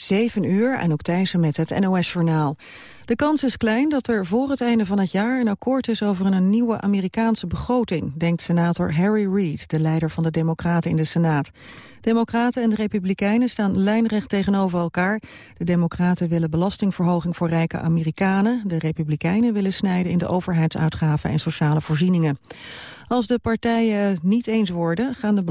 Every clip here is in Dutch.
7 uur, en ook Thijssen met het NOS-journaal. De kans is klein dat er voor het einde van het jaar een akkoord is over een nieuwe Amerikaanse begroting, denkt senator Harry Reid, de leider van de Democraten in de Senaat. Democraten en de Republikeinen staan lijnrecht tegenover elkaar. De Democraten willen belastingverhoging voor rijke Amerikanen. De Republikeinen willen snijden in de overheidsuitgaven en sociale voorzieningen. Als de partijen niet eens worden, gaan de,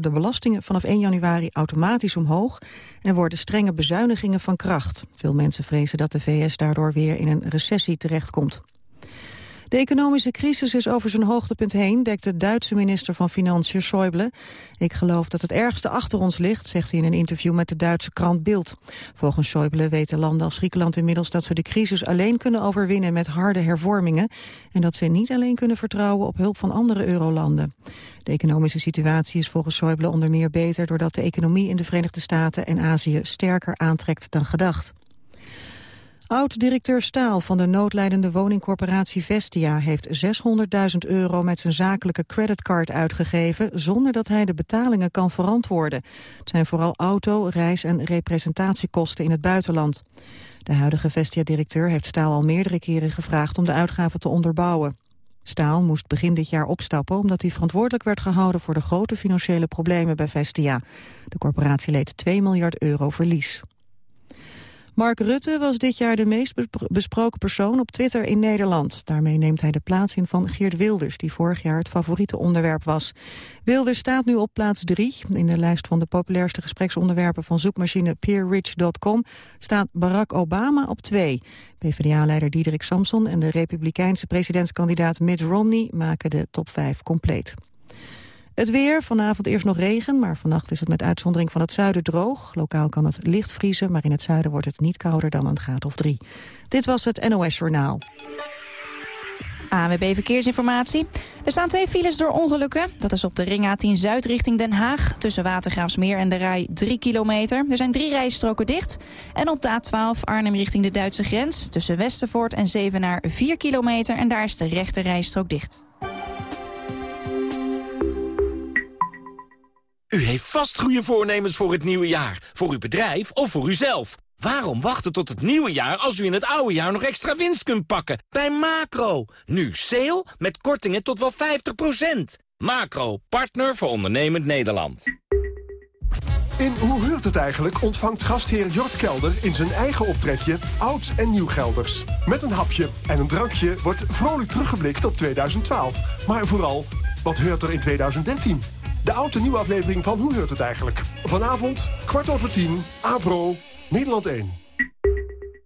de belastingen vanaf 1 januari automatisch omhoog en worden strenge bezuinigingen van kracht. Veel mensen vrezen dat de VS daardoor weer in een recessie terechtkomt. De economische crisis is over zijn hoogtepunt heen, dekt de Duitse minister van Financiën Schäuble. Ik geloof dat het ergste achter ons ligt, zegt hij in een interview met de Duitse krant Bild. Volgens Schäuble weten landen als Griekenland inmiddels dat ze de crisis alleen kunnen overwinnen met harde hervormingen en dat ze niet alleen kunnen vertrouwen op hulp van andere eurolanden. De economische situatie is volgens Schäuble onder meer beter doordat de economie in de Verenigde Staten en Azië sterker aantrekt dan gedacht. Oud-directeur Staal van de noodlijdende woningcorporatie Vestia heeft 600.000 euro met zijn zakelijke creditcard uitgegeven zonder dat hij de betalingen kan verantwoorden. Het zijn vooral auto, reis- en representatiekosten in het buitenland. De huidige Vestia-directeur heeft Staal al meerdere keren gevraagd om de uitgaven te onderbouwen. Staal moest begin dit jaar opstappen omdat hij verantwoordelijk werd gehouden voor de grote financiële problemen bij Vestia. De corporatie leed 2 miljard euro verlies. Mark Rutte was dit jaar de meest besproken persoon op Twitter in Nederland. Daarmee neemt hij de plaats in van Geert Wilders, die vorig jaar het favoriete onderwerp was. Wilders staat nu op plaats drie. In de lijst van de populairste gespreksonderwerpen van zoekmachine peerrich.com staat Barack Obama op twee. PvdA-leider Diederik Samson en de republikeinse presidentskandidaat Mitt Romney maken de top vijf compleet. Het weer, vanavond eerst nog regen, maar vannacht is het met uitzondering van het zuiden droog. Lokaal kan het licht vriezen, maar in het zuiden wordt het niet kouder dan een graad of drie. Dit was het NOS Journaal. ANWB Verkeersinformatie. Er staan twee files door ongelukken. Dat is op de ring A10 Zuid richting Den Haag. Tussen Watergraafsmeer en de Rij 3 kilometer. Er zijn drie rijstroken dicht. En op de A12 Arnhem richting de Duitse grens. Tussen Westervoort en Zevenaar 4 kilometer. En daar is de rechte rijstrook dicht. U heeft vast goede voornemens voor het nieuwe jaar. Voor uw bedrijf of voor uzelf. Waarom wachten tot het nieuwe jaar als u in het oude jaar nog extra winst kunt pakken? Bij Macro. Nu sale met kortingen tot wel 50%. Macro, partner voor ondernemend Nederland. In Hoe heurt het eigenlijk ontvangt gastheer Jort Kelder in zijn eigen optrekje oud en nieuw gelders. Met een hapje en een drankje wordt vrolijk teruggeblikt op 2012. Maar vooral, wat heurt er in 2013? De oude nieuwe aflevering van Hoe heurt het eigenlijk? Vanavond, kwart over tien, Avro, Nederland 1.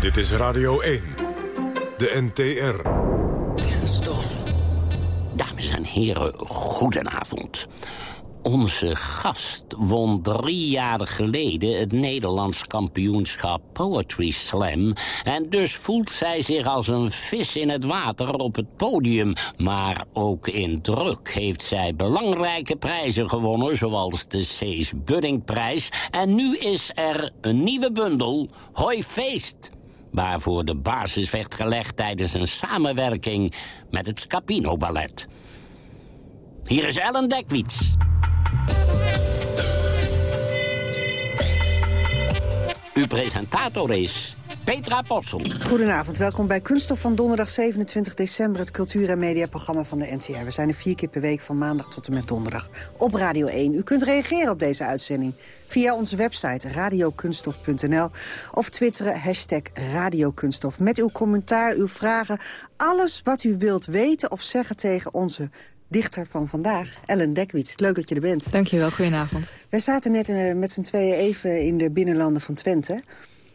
Dit is Radio 1, de NTR. Kenstof. Dames en heren, goedenavond. Onze gast won drie jaar geleden het Nederlands kampioenschap Poetry Slam. En dus voelt zij zich als een vis in het water op het podium. Maar ook in druk heeft zij belangrijke prijzen gewonnen... zoals de Cees Buddingprijs. En nu is er een nieuwe bundel, Hoi Feest waarvoor de basis werd gelegd tijdens een samenwerking met het Scapino Ballet. Hier is Ellen Dekwits. Uw presentator is Petra Possel. Goedenavond, welkom bij Kunststof van donderdag 27 december... het cultuur- en mediaprogramma van de NTR. We zijn er vier keer per week van maandag tot en met donderdag op Radio 1. U kunt reageren op deze uitzending via onze website radiokunststof.nl... of twitteren hashtag radiokunststof met uw commentaar, uw vragen... alles wat u wilt weten of zeggen tegen onze dichter van vandaag, Ellen Dekwits. Leuk dat je er bent. Dankjewel, goedenavond. Wij zaten net uh, met z'n tweeën even in de binnenlanden van Twente.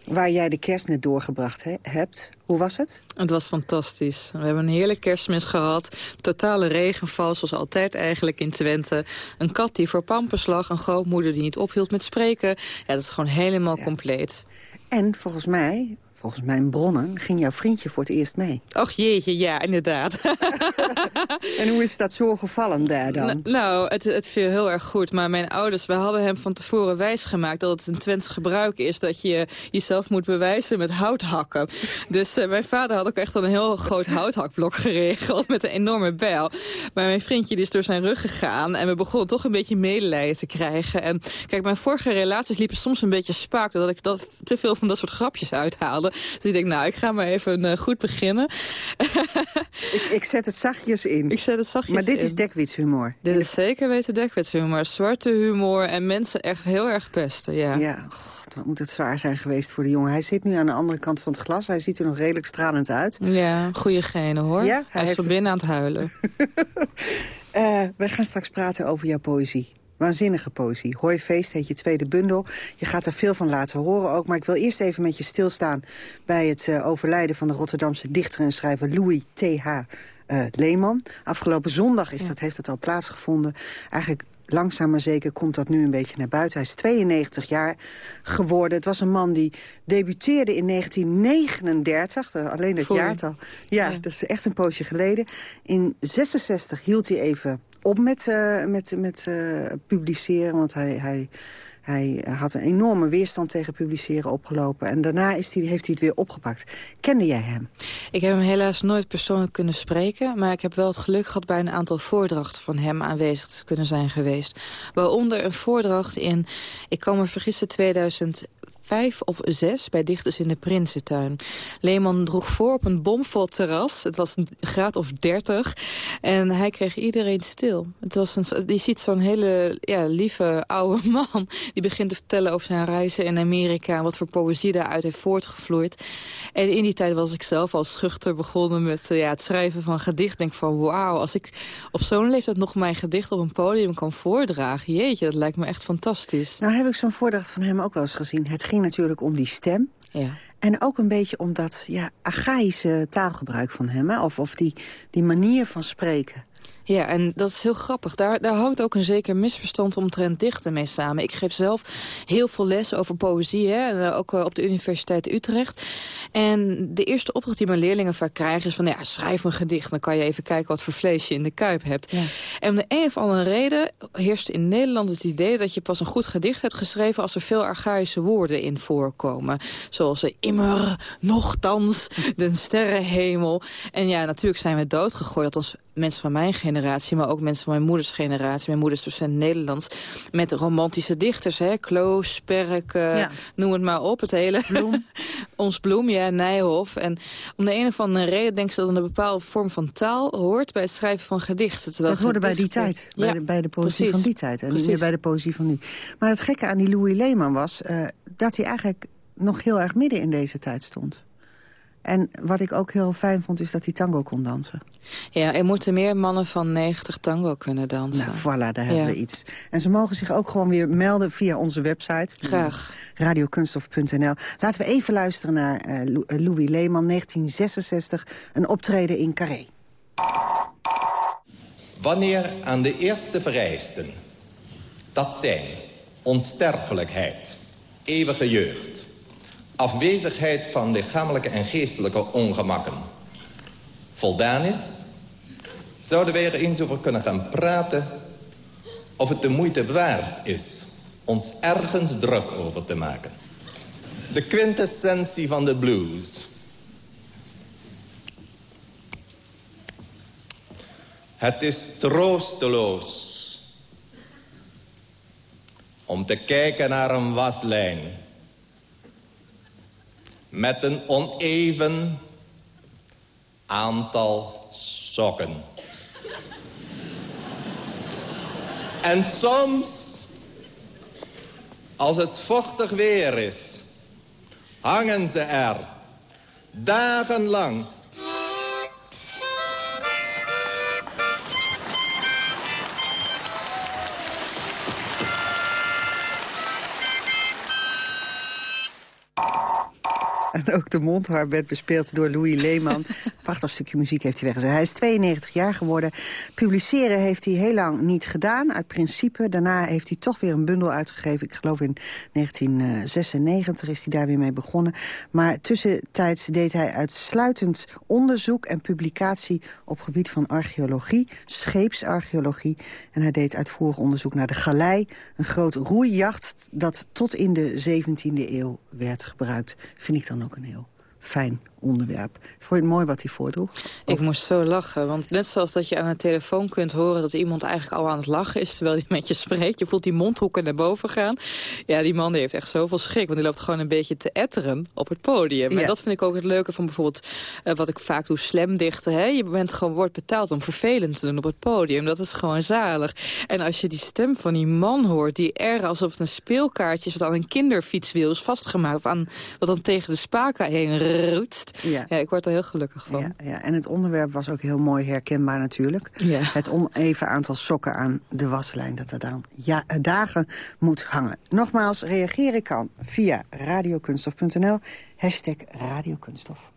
Waar jij de kerst net doorgebracht hebt. Hoe was het? Het was fantastisch. We hebben een heerlijk kerstmis gehad. Totale regenval, zoals altijd eigenlijk in Twente. Een kat die voor pampers lag. Een grootmoeder die niet ophield met spreken. Ja, dat is gewoon helemaal compleet. En volgens mij volgens mijn bronnen, ging jouw vriendje voor het eerst mee. Och jeetje, ja, inderdaad. en hoe is dat zo gevallen daar dan? nou, het, het viel heel erg goed. Maar mijn ouders, we hadden hem van tevoren wijsgemaakt... dat het een Twents gebruik is dat je jezelf moet bewijzen met houthakken. Dus uh, mijn vader had ook echt een heel groot houthakblok geregeld... met een enorme bijl. Maar mijn vriendje die is door zijn rug gegaan... en we begonnen toch een beetje medelijden te krijgen. En kijk, mijn vorige relaties liepen soms een beetje spaak... doordat ik dat, te veel van dat soort grapjes uithaalde. Dus ik denk, nou, ik ga maar even uh, goed beginnen. ik, ik, zet het zachtjes in. Ik zet het zachtjes Maar dit is dekwitshumor. Dit is zeker weten dekwitshumor. Zwarte humor en mensen echt heel erg pesten, ja. Ja, God, wat moet het zwaar zijn geweest voor de jongen. Hij zit nu aan de andere kant van het glas. Hij ziet er nog redelijk stralend uit. Ja, goede genen hoor. Ja, hij, hij is heeft... van binnen aan het huilen. uh, we gaan straks praten over jouw poëzie. Waanzinnige poëzie. Hoi Feest heet je tweede bundel. Je gaat er veel van laten horen ook. Maar ik wil eerst even met je stilstaan... bij het uh, overlijden van de Rotterdamse dichter en schrijver Louis T.H. Uh, eh, Leeman. Afgelopen zondag is dat, heeft dat al plaatsgevonden. Eigenlijk langzaam maar zeker komt dat nu een beetje naar buiten. Hij is 92 jaar geworden. Het was een man die debuteerde in 1939. Alleen het jaartal. Ja, ja, dat is echt een poosje geleden. In 66 hield hij even op met, uh, met, met uh, publiceren. Want hij, hij, hij had een enorme weerstand tegen publiceren opgelopen. En daarna is heeft hij het weer opgepakt. Kende jij hem? Ik heb hem helaas nooit persoonlijk kunnen spreken. Maar ik heb wel het geluk gehad bij een aantal voordrachten van hem aanwezig te kunnen zijn geweest. Waaronder een voordracht in, ik kan me vergissen, 2000 vijf of zes bij Dichters in de Prinsentuin. Leeman droeg voor op een bomvol terras. Het was een graad of dertig. En hij kreeg iedereen stil. Het was een, je ziet zo'n hele ja, lieve oude man... die begint te vertellen over zijn reizen in Amerika... en wat voor poëzie daaruit heeft voortgevloeid. En in die tijd was ik zelf al schuchter begonnen met ja, het schrijven van gedicht. denk van wauw, als ik op zo'n leeftijd nog mijn gedicht op een podium kan voordragen... jeetje, dat lijkt me echt fantastisch. Nou heb ik zo'n voordracht van hem ook wel eens gezien. Het ging natuurlijk om die stem. Ja. En ook een beetje om dat ja, archaïsche taalgebruik van hem. Hè? Of, of die, die manier van spreken. Ja, en dat is heel grappig. Daar, daar hangt ook een zeker misverstand omtrent dichten mee samen. Ik geef zelf heel veel les over poëzie, hè, eh, ook eh, op de Universiteit Utrecht. En de eerste opdracht die mijn leerlingen vaak krijgen is van... ja, schrijf een gedicht, dan kan je even kijken wat voor vlees je in de kuip hebt. Ja. En om de een of andere reden heerst in Nederland het idee... dat je pas een goed gedicht hebt geschreven als er veel archaïsche woorden in voorkomen. Zoals uh, immer, nochtans, de sterrenhemel. En ja, natuurlijk zijn we doodgegooid, als mensen van mijn generatie... maar ook mensen van mijn moeders generatie. Mijn moeders docent Nederlands. Met romantische dichters, hè. Kloos, Perk, uh, noem het maar op. Het hele... Bloem. Ons Bloem, ja, Nijhoff. En om de een of andere reden denk ik dat een bepaalde vorm van taal hoort... bij het schrijven van gedichten. Dat hoorde bij die tijd. Bij, de, bij de poëzie van die tijd. En niet meer bij de poëzie van nu. Maar het gekke aan die Louis Leeman was... Uh, dat hij eigenlijk nog heel erg midden in deze tijd stond. En wat ik ook heel fijn vond, is dat hij tango kon dansen. Ja, er moeten meer mannen van 90 tango kunnen dansen. Nou, voilà, daar hebben we iets. En ze mogen zich ook gewoon weer melden via onze website. Graag. Radiokunstof.nl. Laten we even luisteren naar uh, Louis Leeman, 1966. Een optreden in Carré. Wanneer aan de eerste vereisten... dat zijn onsterfelijkheid, eeuwige jeugd afwezigheid van lichamelijke en geestelijke ongemakken voldaan is... zouden wij er eens over kunnen gaan praten... of het de moeite waard is ons ergens druk over te maken. De quintessentie van de blues. Het is troosteloos om te kijken naar een waslijn met een oneven aantal sokken. En soms, als het vochtig weer is, hangen ze er dagenlang Ook de mondharp werd bespeeld door Louis Leeman. Prachtig stukje muziek heeft hij weggezet. Hij is 92 jaar geworden. Publiceren heeft hij heel lang niet gedaan, uit principe. Daarna heeft hij toch weer een bundel uitgegeven. Ik geloof in 1996 is hij daar weer mee begonnen. Maar tussentijds deed hij uitsluitend onderzoek en publicatie... op gebied van archeologie, scheepsarcheologie. En hij deed uitvoerig onderzoek naar de galei. Een groot roeijacht dat tot in de 17e eeuw werd gebruikt. Vind ik dan ook een heel fijn onderwerp. Vond je het mooi wat hij voordroeg? Ik moest zo lachen, want net zoals dat je aan een telefoon kunt horen... dat iemand eigenlijk al aan het lachen is terwijl hij met je spreekt. Je voelt die mondhoeken naar boven gaan. Ja, die man die heeft echt zoveel schrik, want die loopt gewoon een beetje te etteren op het podium. Ja. En dat vind ik ook het leuke van bijvoorbeeld uh, wat ik vaak doe, slamdichten. Hè? Je bent gewoon, wordt betaald om vervelend te doen op het podium. Dat is gewoon zalig. En als je die stem van die man hoort, die er alsof het een speelkaartje is... wat aan een kinderfietswiel is vastgemaakt... of aan, wat dan tegen de spaken heen roetst... Ja. ja, ik word er heel gelukkig van. Ja, ja, En het onderwerp was ook heel mooi herkenbaar natuurlijk. Ja. Het oneven aantal sokken aan de waslijn dat er dan ja, dagen moet hangen. Nogmaals, reageren kan via radiokunstof.nl, hashtag radiokunstof.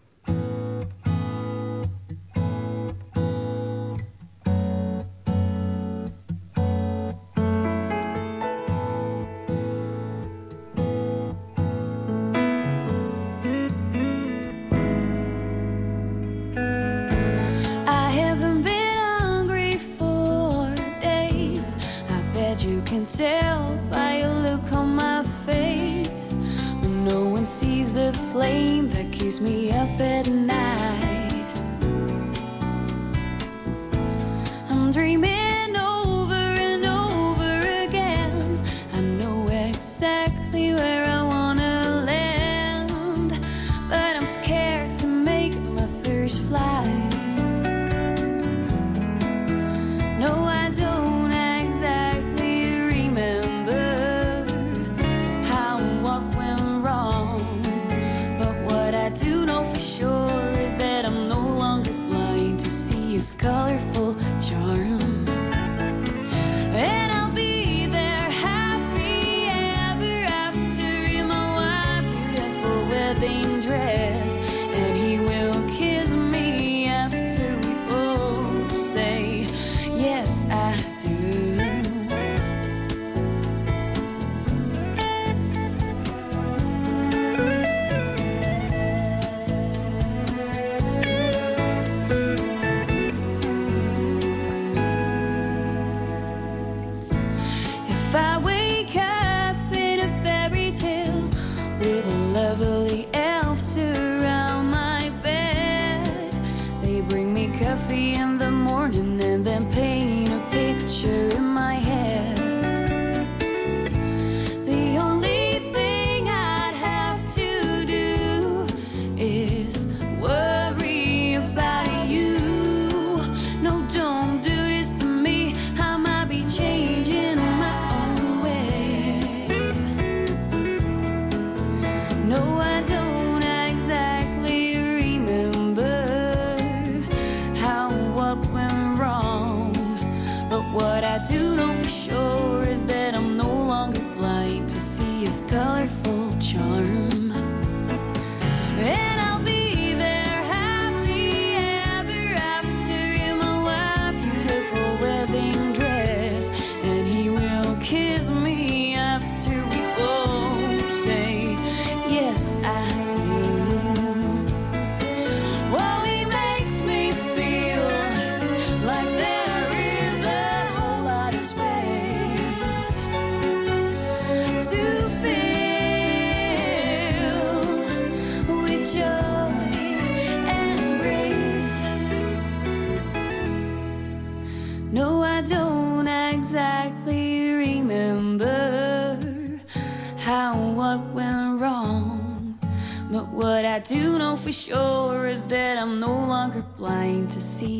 for sure is that I'm no longer blind to see.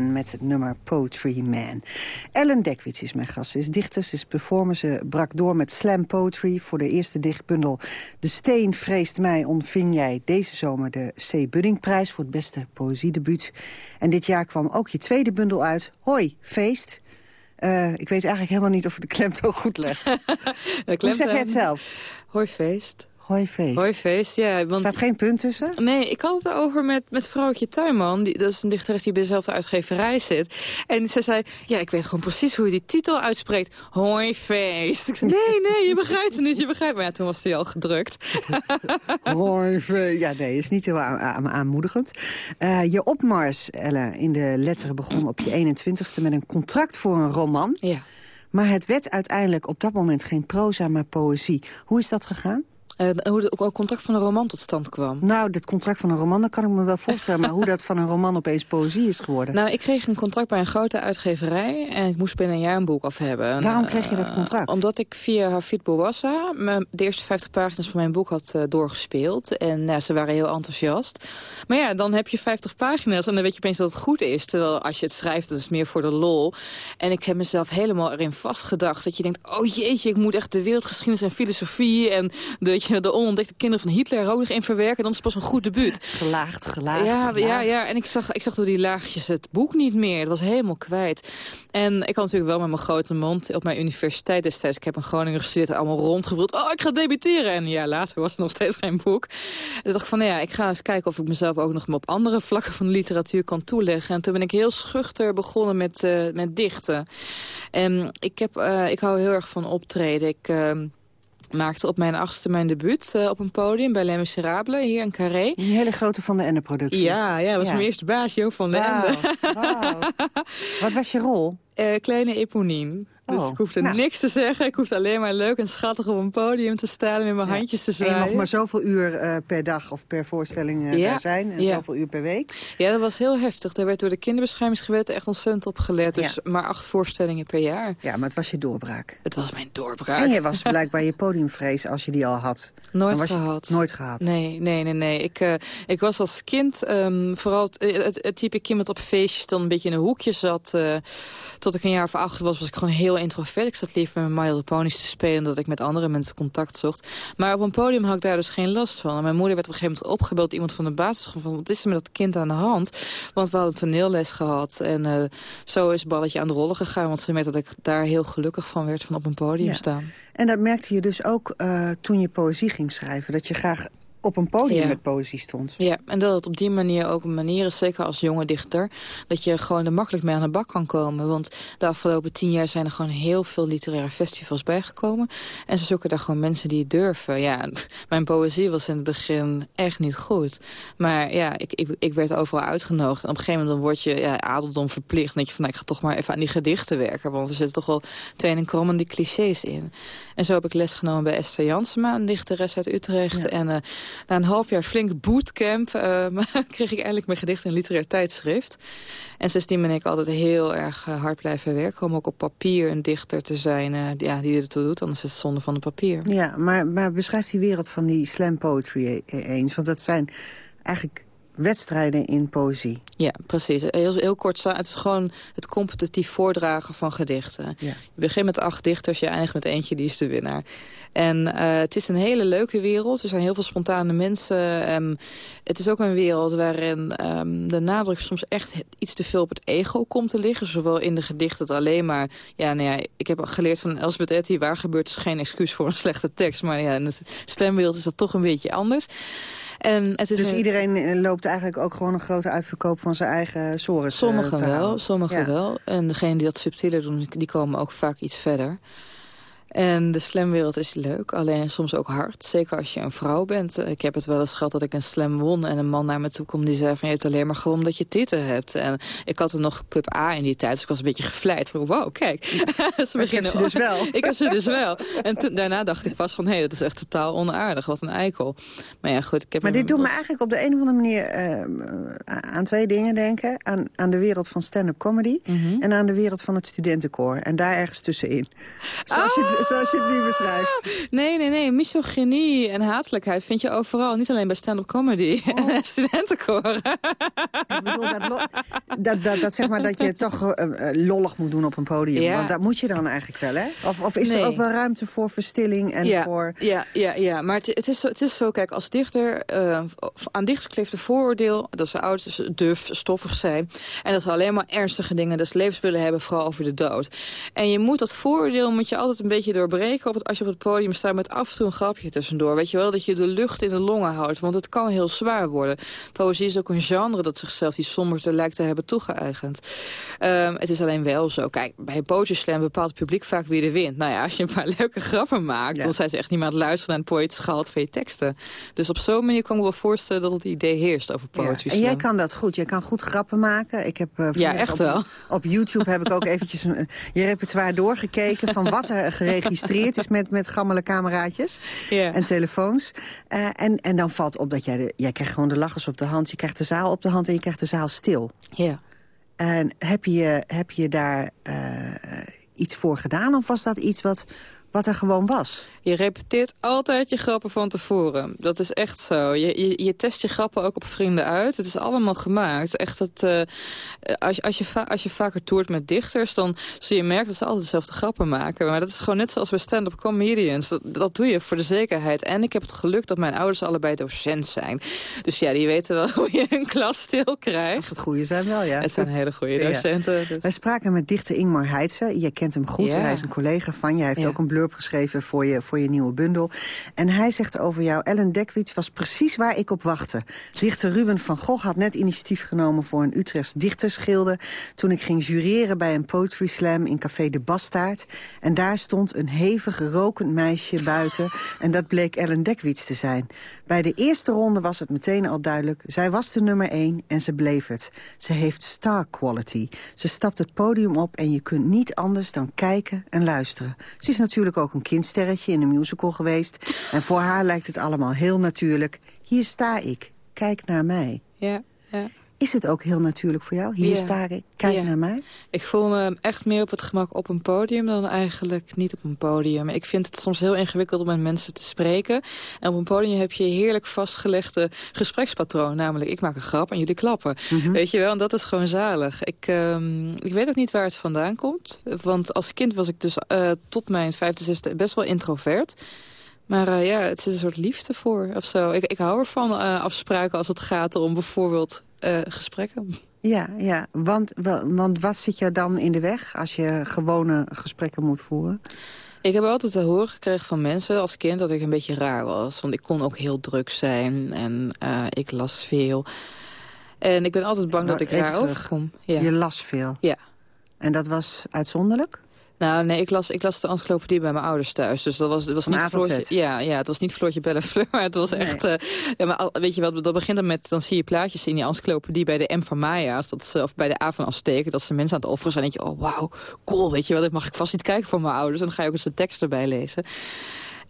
Met het nummer Poetry Man. Ellen Dekwits is mijn gast. Ze is dichter, ze is performer. Ze brak door met slam poetry. Voor de eerste dichtbundel De Steen vreest mij ontving jij deze zomer de C. Buddingprijs... voor het beste poëziedebuut. En dit jaar kwam ook je tweede bundel uit. Hoi, feest. Uh, ik weet eigenlijk helemaal niet of ik de klemtoon goed leg. Hoe zeg je het zelf? Hoi, feest. Hoi feest. Hoi feest, ja. Want... Staat geen punt tussen? Nee, ik had het erover met, met vrouwtje Tuinman. Die, dat is een dichteres die bij dezelfde uitgeverij zit. En ze zei, ja, ik weet gewoon precies hoe je die titel uitspreekt. Hoi feest. Ik zei, nee, nee, je begrijpt het niet, je begrijpt. Maar ja, toen was hij al gedrukt. Hoi feest. Ja, nee, is niet heel aanmoedigend. Uh, je opmars, Ellen, in de letteren begon op je 21ste met een contract voor een roman. Ja. Maar het werd uiteindelijk op dat moment geen proza, maar poëzie. Hoe is dat gegaan? Uh, hoe het contract van een roman tot stand kwam? Nou, dit contract van een roman, dat kan ik me wel voorstellen. maar hoe dat van een roman opeens poëzie is geworden? Nou, ik kreeg een contract bij een grote uitgeverij. En ik moest binnen een jaar een boek af hebben. Waarom kreeg je dat eh, contract? omdat ik via Hafid Bouwassa de eerste 50 pagina's van mijn boek had uh, doorgespeeld. En nou, ze waren heel enthousiast. Maar ja, dan heb je 50 pagina's en dan weet je opeens dat het goed is. Terwijl als je het schrijft, dat is meer voor de lol. En ik heb mezelf helemaal erin vastgedacht. Dat je denkt, oh jeetje, ik moet echt de wereldgeschiedenis en filosofie... en de je, de onontdekte kinderen van Hitler ook nog in verwerken. Dan is het pas een goed debuut. Gelaagd, gelaagd, ja, gelaagd. Ja, ja, en ik zag, ik zag door die laagjes het boek niet meer. Dat was helemaal kwijt. En ik had natuurlijk wel met mijn grote mond op mijn universiteit destijds... ik heb in Groningen gestudeerd, allemaal rondgebruld. Oh, ik ga debuteren. En ja, later was er nog steeds geen boek. Dus dacht ik van, nou ja, ik ga eens kijken of ik mezelf ook nog op andere vlakken van literatuur kan toeleggen. En toen ben ik heel schuchter begonnen met, uh, met dichten. En ik, heb, uh, ik hou heel erg van optreden. Ik... Uh, maakte op mijn achtste mijn debuut uh, op een podium bij Les Miserables, hier in Carré. Een hele grote Van de Ende-productie. Ja, ja, dat was Ja. mijn eerste baas, Jo van de Wauw, Ende. Wat was je rol? Eh, kleine Eponine. Dus Oh, ik hoefde nou. niks te zeggen. Ik hoefde alleen maar leuk en schattig op een podium te staan... met mijn handjes te En je zwaaien. mocht maar zoveel uur eh, per dag of per voorstelling Ja, daar zijn. En ja. zoveel uur per week. Ja, dat was heel heftig. Daar werd door de kinderbeschermingsgewet echt ontzettend op gelet. Dus maar acht voorstellingen per jaar. Ja, maar het was je doorbraak. Het was mijn doorbraak. En je was blijkbaar je podiumvrees als je die al had. Nooit gehad. Nooit gehad. Nee, nee, nee. nee. Ik, eh, ik was als kind ehm, vooral het, het, het type kind dat op feestjes dan een beetje in een hoekje zat. tot ik een jaar of acht was, was ik gewoon heel introvert. Ik zat liever met mijn Little Ponies te spelen... dat ik met andere mensen contact zocht. Maar op een podium had ik daar dus geen last van. En mijn moeder werd op een gegeven moment opgebeld... iemand van de basisschool van... wat is er met dat kind aan de hand? Want we hadden toneelles gehad. En eh, zo is het balletje aan de rollen gegaan. Want ze merkte dat ik daar heel gelukkig van werd... van op een podium Ja. staan. En dat merkte je dus ook eh, toen je poëzie ging schrijven. Dat je graag op een podium Ja. met poëzie stond. Ja, en dat het op die manier ook een manier is, zeker als jonge dichter... dat je gewoon er makkelijk mee aan de bak kan komen. Want de afgelopen tien jaar zijn er gewoon heel veel literaire festivals bijgekomen. En ze zoeken daar gewoon mensen die het durven. Ja, mijn poëzie was in het begin echt niet goed. Maar ja, ik, ik, ik werd overal uitgenodigd. En op een gegeven moment dan word je ja, adeldom verplicht. Denk je van, nou, ik ga toch maar even aan die gedichten werken. Want er zitten toch wel twee en krom en die clichés in. En zo heb ik les genomen bij Esther Jansema, een dichteres uit Utrecht. En eh, na een half jaar flink bootcamp eh, kreeg ik eindelijk mijn gedicht in literair tijdschrift. En sindsdien ben ik altijd heel erg eh, hard blijven werken... om ook op papier een dichter te zijn eh, die- ja, die ertoe doet. Anders is het zonde van het papier. Ja, maar, maar beschrijf die wereld van die slam poetry eens. Want dat zijn eigenlijk wedstrijden in poëzie. Ja, precies. Heel, heel kort. Het is gewoon het competitief voordragen van gedichten. Ja. Je begint met acht dichters, je eindigt met eentje, die is de winnaar. En eh, het is een hele leuke wereld. Er zijn heel veel spontane mensen. Ehm, het is ook een wereld waarin ehm, de nadruk soms echt iets te veel op het ego komt te liggen. Zowel in de gedichten dat alleen maar... Ja, nou ja, ik heb geleerd van Elsbeth Etty... waar gebeurt is geen excuus voor een slechte tekst. Maar ja, in de slamwereld is dat toch een beetje anders. En het is Dus een- iedereen eh, loopt eigenlijk ook gewoon een grote uitverkoop van zijn eigen sores eh, Sommigen wel, sommigen Ja. wel. En degenen die dat subtieler doen, die komen ook vaak iets verder. En de slamwereld is leuk, alleen soms ook hard. Zeker als je een vrouw bent. Ik heb het wel eens gehad dat ik een slam won... en een man naar me toe kwam die zei van... je hebt alleen maar gewoon omdat je titten hebt. En ik had er nog cup A in die tijd, dus ik was een beetje gevleid. Van, wow, kijk. ze beginnen ze dus wel. ik heb ze dus wel. En toen, daarna dacht ik pas van... hé, hey, dat is echt totaal onaardig. Wat een eikel. Maar ja, goed. Ik heb Maar dit doet me eigenlijk op de een of andere manier eh, aan twee dingen denken. Aan, aan de wereld van stand-up comedy Mhm. en aan de wereld van het studentenkoor. En daar ergens tussenin. Zoals, je, zoals je het nu beschrijft. Nee, nee, nee. Misogynie en hatelijkheid vind je overal. Niet alleen bij stand-up comedy Oh. en studentenkoren. Ik bedoel, dat, dat, dat, dat, zeg maar dat je toch eh, eh, lollig moet doen op een podium. Ja. Want dat moet je dan eigenlijk wel, hè? Of, of is Nee. er ook wel ruimte voor verstilling en ja, voor... ja, ja, ja, maar het, het, is zo, het is zo, kijk, als dichter... eh, aan dichters kleeft een vooroordeel dat ze oud, dus duf, stoffig zijn... en dat ze alleen maar ernstige dingen des levens willen hebben... vooral over de dood. En je moet dat vooroordeel moet je altijd een beetje doorbreken... Op het, als je op het podium staat met af en toe een grapje tussendoor. Weet je wel, dat je de lucht in de longen houdt, want het kan heel zwaar worden. Poëzie is ook een genre dat zichzelf die somberte lijkt te hebben toegeëigend. Ehm, het is alleen wel zo, kijk, bij een poetry slam bepaalt het publiek vaak wie er wint. Nou ja, als je een paar leuke grappen maakt... dan zijn ze echt niet meer aan het luisteren naar het poëtisch gehalte van je teksten. Dus op zo'n manier kan ik me wel voorstellen dat het idee heerst over Ja, poetry En jij kan dat goed. Jij kan goed grappen maken. Ik heb, eh, vanmiddag echt op, wel. Op YouTube heb ik ook eventjes een- je repertoire doorgekeken... van wat er geregistreerd is met, met gammele cameraatjes en telefoons. Eh, en, en dan valt op dat jij... De, jij krijgt gewoon de lachers op de hand. Je krijgt de zaal op de hand en je krijgt de zaal stil. Ja. En heb je, heb je daar eh, iets voor gedaan? Of was dat iets wat, wat er gewoon was? Je repeteert altijd je grappen van tevoren. Dat is echt zo. Je, je, je test je grappen ook op vrienden uit. Het is allemaal gemaakt. Echt het, eh, als, je- als, je als je vaker toert met dichters... dan zul je merken dat ze altijd dezelfde grappen maken. Maar dat is gewoon net zoals bij stand-up comedians. Dat, dat doe je voor de zekerheid. En ik heb het geluk dat mijn ouders allebei docent zijn. Dus ja, die weten wel hoe je een klas stil krijgt. Als het goede zijn wel, ja. Het zijn hele goede Ja. docenten. dus- Wij spraken met dichter Ingmar Heitse. Je kent hem goed, Ja. hij is een collega van je. Hij heeft Ja. ook een blurb geschreven voor je, voor je nieuwe bundel. En hij zegt over jou... Ellen Dekwits was precies waar ik op wachtte. Dichter Ruben van Gogh had net initiatief genomen... voor een Utrechts dichtersgilde... toen ik ging jureren bij een poetry slam in Café de Bastaard. En daar stond een hevig rokend meisje buiten... en dat bleek Ellen Dekwits te zijn. Bij de eerste ronde was het meteen al duidelijk... zij was de nummer één en ze bleef het. Ze heeft star quality. Ze stapt het podium op en je kunt niet anders dan kijken en luisteren. Ze is natuurlijk ook een kindsterretje in een musical geweest... en voor haar lijkt het allemaal heel natuurlijk. Hier sta ik, kijk naar mij. Ja, ja. Is het ook heel natuurlijk voor jou? Hier sta ik, kijk naar mij. Ik voel me echt meer op het gemak op een podium dan eigenlijk niet op een podium. Ik vind het soms heel ingewikkeld om met mensen te spreken. En op een podium heb je heerlijk vastgelegde gesprekspatroon. Namelijk, ik maak een grap en jullie klappen. Weet je wel, en dat is gewoon zalig. Ik, ehm, ik weet ook niet waar het vandaan komt. Want als kind was ik dus eh, tot mijn vijfde, zesde best wel introvert. Maar eh, ja, het zit een soort liefde voor of zo. Ik, ik hou ervan eh, afspraken als het gaat om bijvoorbeeld eh, gesprekken. Ja, ja. Want, want wat zit je dan in de weg als je gewone gesprekken moet voeren? Ik heb altijd te horen gekregen van mensen als kind dat ik een beetje raar was. Want ik kon ook heel druk zijn en eh, ik las veel. En ik ben altijd bang Nou, dat ik raar terug. overkom. Ja. Je las veel. Ja. En dat was uitzonderlijk? Nou, nee, ik las, ik las de encyclopedie bij mijn ouders thuis. Dus dat was, het was niet. Floortje, ja, ja, het was niet Floortje Bellefleur, maar het was Nee. echt... eh, ja, maar weet je wat, dat begint dan met... dan zie je plaatjes in die encyclopedie bij de M van Maya's... Dat ze, of bij de A van Azteken, dat ze mensen aan het offeren zijn. En denk je, oh, wauw, cool, weet je wel, dat mag ik vast niet kijken voor mijn ouders. En dan ga je ook eens de tekst erbij lezen.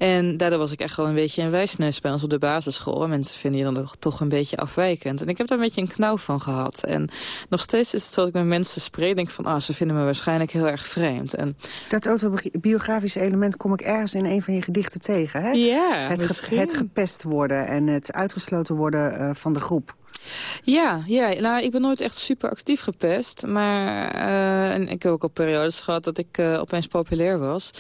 En daardoor was ik echt wel een beetje een wijsneus bij ons op de basisschool. En mensen vinden je dan toch- een beetje afwijkend. En ik heb daar een beetje een knauw van gehad. En nog steeds is het zo dat ik met mensen spreek... denk van, ah, ze vinden me waarschijnlijk heel erg vreemd. En Dat autobiografische element kom ik ergens in een van je gedichten tegen. Hè? Ja, het, ge- het gepest worden en het uitgesloten worden eh, van de groep. Ja, ja, nou, ik ben nooit echt super actief gepest. Maar eh, en ik heb ook al periodes gehad dat ik eh, opeens populair was.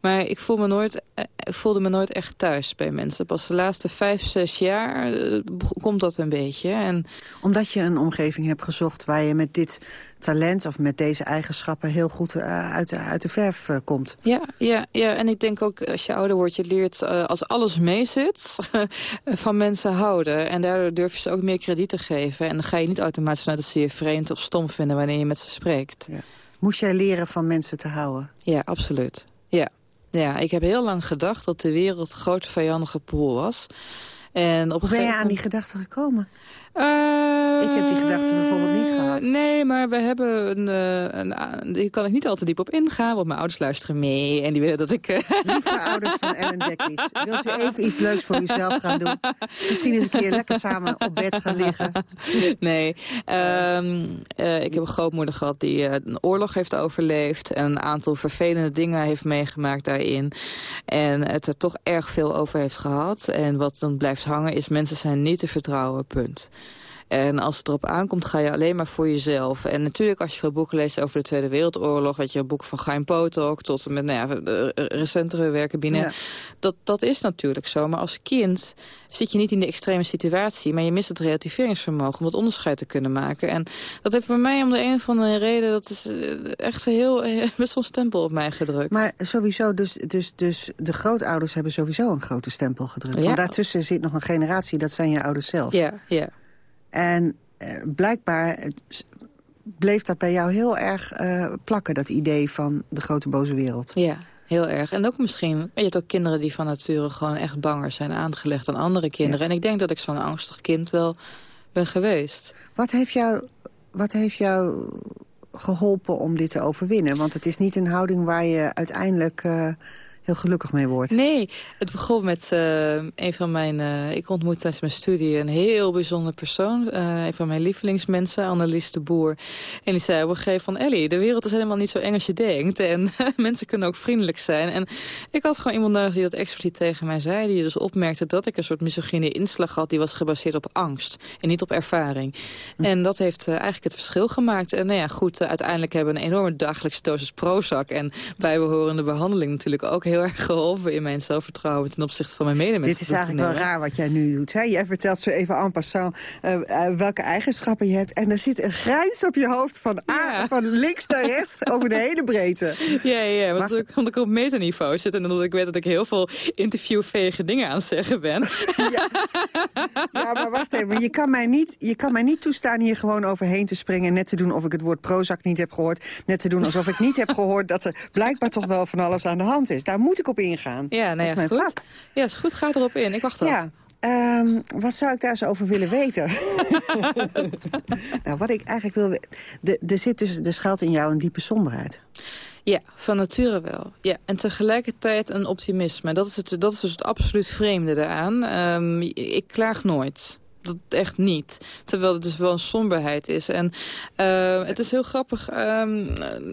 Maar ik voel me nooit, eh, voelde me nooit echt thuis bij mensen. Pas de laatste vijf, zes jaar eh, komt dat een beetje. En Omdat je een omgeving hebt gezocht waar je met dit talent... of met deze eigenschappen heel goed eh, uit, de, uit de verf komt. Ja, ja, ja, en ik denk ook als je ouder wordt, je leert als alles meezit van mensen houden. En daardoor durf je ze ook meer krediet te geven. En dan ga je niet automatisch vanuit dat ze je vreemd of stom vinden wanneer je met ze spreekt. Ja. Moest jij leren van mensen te houden? Ja, absoluut. Ja. ik heb heel lang gedacht dat de wereld grote vijandige pool was. En op Hoe ben je aan die gedachte gekomen? Eh, Ik heb die gedachte bijvoorbeeld niet gehad. Nee, maar we hebben een, eh, een, een... Hier kan ik niet al te diep op ingaan, want mijn ouders luisteren mee. En die willen dat ik... eh, Lieve ouders van Ellen Dekkies, wilt u even iets leuks voor uzelf gaan doen? Misschien eens een keer lekker samen op bed gaan liggen. nee, ehm, eh, ik heb een grootmoeder gehad die een oorlog heeft overleefd... en een aantal vervelende dingen heeft meegemaakt daarin. En het er toch erg veel over heeft gehad. En wat dan blijft hangen is mensen zijn niet te vertrouwen, punt. En als het erop aankomt, ga je alleen maar voor jezelf. En natuurlijk, als je veel boeken leest over de Tweede Wereldoorlog... weet je, boeken van Chaim Potok tot en met nou ja, de recentere werken binnen... Ja. Dat, dat is natuurlijk zo. Maar als kind zit je niet in de extreme situatie... maar je mist het relativeringsvermogen om dat onderscheid te kunnen maken. En dat heeft bij mij om de een of andere reden... dat is eh, echt heel, eh, best wel een stempel op mij gedrukt. Maar sowieso, dus, dus, dus de grootouders hebben sowieso een grote stempel gedrukt. Ja. Want daartussen zit nog een generatie, dat zijn je ouders zelf. Ja, ja. En eh, blijkbaar bleef dat bij jou heel erg eh, plakken, dat idee van de grote boze wereld. Ja, heel erg. En ook misschien, je hebt ook kinderen die van nature gewoon echt banger zijn aangelegd dan andere kinderen. En ik denk dat ik zo'n angstig kind wel ben geweest. Wat heeft jou, wat heeft jou geholpen om dit te overwinnen? Want het is niet een houding waar je uiteindelijk eh, heel gelukkig mee wordt. Nee, het begon met eh, een van mijn... eh, ik ontmoette tijdens mijn studie een heel bijzonder persoon. eh, een van mijn lievelingsmensen, Annelies de Boer. En die zei op een gegeven van... Ellie, de wereld is helemaal niet zo eng als je denkt. En mensen kunnen ook vriendelijk zijn. En ik had gewoon iemand nodig die dat expliciet tegen mij zei. Die dus opmerkte dat ik een soort misogyne inslag had... die was gebaseerd op angst en niet op ervaring. En dat heeft eigenlijk het verschil gemaakt. En nou ja, goed, uiteindelijk hebben we een enorme dagelijkse dosis Prozac... en bijbehorende behandeling natuurlijk ook heel erg geholpen... in mijn zelfvertrouwen ten opzichte van mijn medemensen. Dit is eigenlijk wel raar wat jij nu doet. Hè? Jij vertelt zo even en passant eh, eh, welke eigenschappen je hebt. En er zit een grijns op je hoofd van, a- van links naar rechts over de hele breedte. Ja, ja, ja want ik, omdat ik op metaniveau zit... en omdat ik weet dat ik heel veel interviewvege dingen aan het zeggen ben. Ja, maar wacht even. Je kan, mij niet, je kan mij niet toestaan hier gewoon overheen te springen... en net te doen of ik het woord Prozac niet heb gehoord. Net te doen alsof ik niet heb gehoord dat er blijkbaar toch wel van alles aan de hand is. Daar moet ik op ingaan. Ja, nou dat is mijn goed. vak. Ja, is goed. Ga erop in. Ik wacht al. Ja, ehm, wat zou ik daar zo over willen weten? nou, wat ik eigenlijk wil weten... de- Er zit dus, er schuilt in jou een diepe somberheid. Ja, van nature wel. Ja, en tegelijkertijd een optimisme. Dat is, het, dat is dus het absoluut vreemde daaraan. Ehm, ik klaag nooit. Dat echt niet. Terwijl het dus wel een somberheid is. En eh, het is heel grappig. ehm,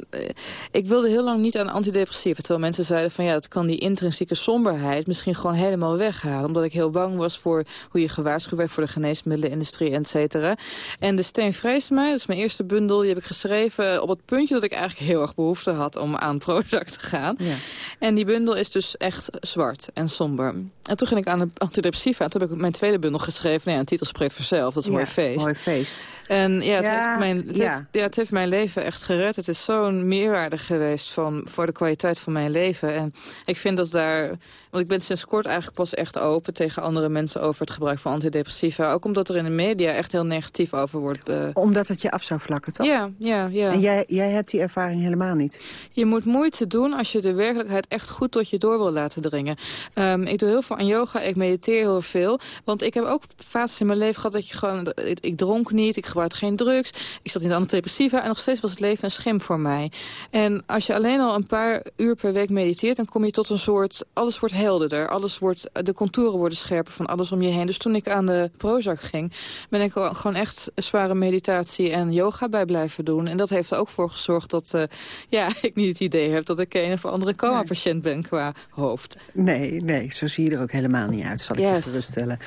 eh, ik wilde heel lang niet aan antidepressiva. Terwijl mensen zeiden van ja, dat kan die intrinsieke somberheid misschien gewoon helemaal weghalen. Omdat ik heel bang was voor hoe je gewaarschuwd werd voor de geneesmiddelenindustrie, et cetera. En de Steen vreesde mij, dat is mijn eerste bundel, die heb ik geschreven op het puntje dat ik eigenlijk heel erg behoefte had om aan Prozac te gaan. Ja. En die bundel is dus echt zwart en somber. En toen ging ik aan de antidepressiva. En toen heb ik mijn tweede bundel geschreven. Nou ja, een titel spreekt vanzelf. Dat is Ja, Feest. Mooi feest. En ja, het, Ja, heeft mijn, het, ja. Heeft, ja, het heeft mijn leven echt gered. Het is zo'n meerwaarde geweest van, voor de kwaliteit van mijn leven. En ik vind dat daar... Want ik ben sinds kort eigenlijk pas echt open tegen andere mensen over het gebruik van antidepressiva. Ook omdat er in de media echt heel negatief over wordt. eh, Omdat het je af zou vlakken, toch? ja, ja, ja. En jij, jij hebt die ervaring helemaal niet. Je moet moeite doen als je de werkelijkheid echt goed tot je door wil laten dringen. Ehm, ik doe heel veel aan yoga, ik mediteer heel veel. Want ik heb ook fases in mijn leven gehad dat je gewoon... Ik, ik dronk niet, ik gebruikte geen drugs, ik zat in de antidepressiva... en nog steeds was het leven een schim voor mij. En als je alleen al een paar uur per week mediteert... dan kom je tot een soort... Alles wordt helderder, alles wordt, de contouren worden scherper van alles om je heen. Dus toen ik aan de Prozac ging, ben ik gewoon echt zware meditatie en yoga bij blijven doen. En dat heeft er ook voor gezorgd dat eh, ja, ik niet het idee heb... dat ik een of andere coma-patiënt ben qua hoofd. Nee, nee, zo zie je er ook helemaal niet uit, zal ik je geruststellen.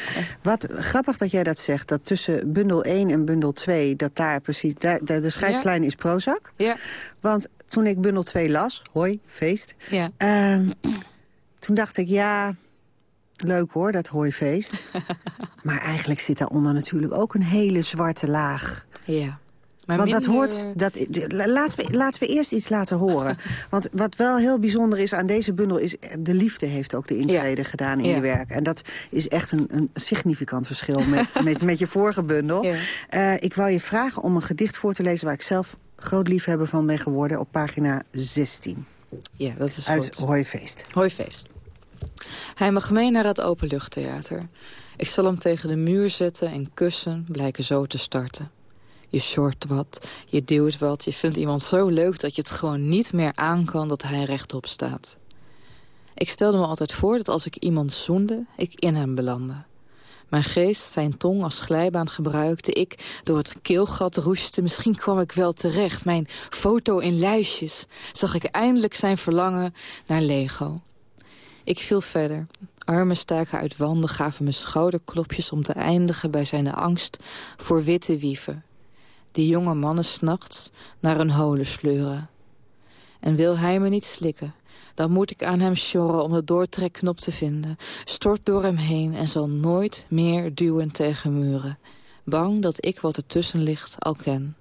Wat grappig dat jij dat zegt, dat tussen bundel 1 en bundel 2... dat daar precies, daar, de scheidslijn is Prozac. Ja. Want toen ik bundel 2 las, hoi, feest... Ja. ehm, toen dacht ik, ja, leuk hoor, dat hooifeest. maar eigenlijk zit daaronder natuurlijk ook een hele zwarte laag. Ja. Maar Want dat hoort. Dat, laten, we, laten we eerst iets laten horen. Want wat wel heel bijzonder is aan deze bundel is. De liefde heeft ook de intrede Ja. gedaan in Ja. je werk. En dat is echt een, een significant verschil met, met, met je vorige bundel. Ja. Eh, ik wou je vragen om een gedicht voor te lezen waar ik zelf groot liefhebber van ben geworden. Op pagina 16. Ja, dat is Uit goed. Hooifeest. Hooifeest. Hij mag mee naar het openluchttheater. Ik zal hem tegen de muur zetten en kussen blijken zo te starten. Je short wat, je duwt wat, je vindt iemand zo leuk... dat je het gewoon niet meer aan kan dat hij rechtop staat. Ik stelde me altijd voor dat als ik iemand zoende, ik in hem belandde. Mijn geest zijn tong als glijbaan gebruikte. Ik door het keelgat roeste. Misschien kwam ik wel terecht. Mijn foto in lijstjes. Zag ik eindelijk zijn verlangen naar Lego. Ik viel verder. Armen staken uit wanden gaven me schouderklopjes om te eindigen bij zijn angst voor witte wieven. Die jonge mannen s'nachts naar hun holen sleuren. En wil hij me niet slikken, dan moet ik aan hem sjorren om de doortrekknop te vinden. Stort door hem heen en zal nooit meer duwen tegen muren. Bang dat ik wat ertussen ligt al ken.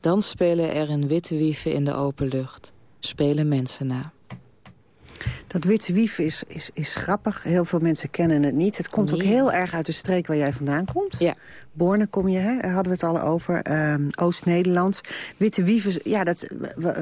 Dan spelen er in witte wieven in de open lucht. Spelen mensen na. Dat witte wief is, is, is grappig. Heel veel mensen kennen het niet. Het komt ook heel erg uit de streek waar jij vandaan komt. Ja. Borne kom je, hè? daar hadden we het al over. Ehm, Oost-Nederland. Witte wieven, ja, dat,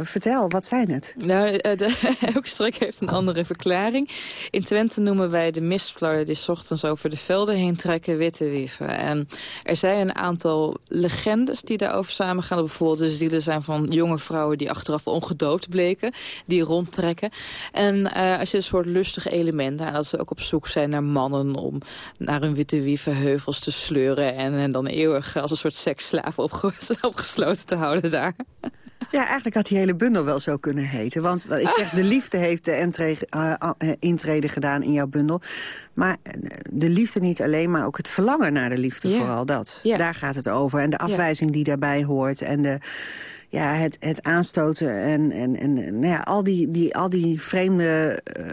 vertel, wat zijn het? Nou, eh, de, elke streek heeft een andere verklaring. In Twente noemen wij de mistflarden die s ochtends over de velden heen trekken witte wieven. En er zijn een aantal legendes die daarover samengaan. Bijvoorbeeld dus die er zijn van jonge vrouwen die achteraf ongedoopt bleken. Die rondtrekken. En uh, er zit een soort lustig element aan. Dat ze ook op zoek zijn naar mannen om naar hun witte wievenheuvels te sleuren. En, en dan eeuwig als een soort seksslaaf opgesloten te houden daar. Ja, eigenlijk had die hele bundel wel zo kunnen heten. Want ik zeg, de liefde heeft de intrede, uh, intrede gedaan in jouw bundel. Maar de liefde niet alleen, maar ook het verlangen naar de liefde, vooral dat. Daar gaat het over. En de afwijzing die daarbij hoort. En de, ja, het, het aanstoten en, en, en nou ja, al, die, die, al die vreemde, uh,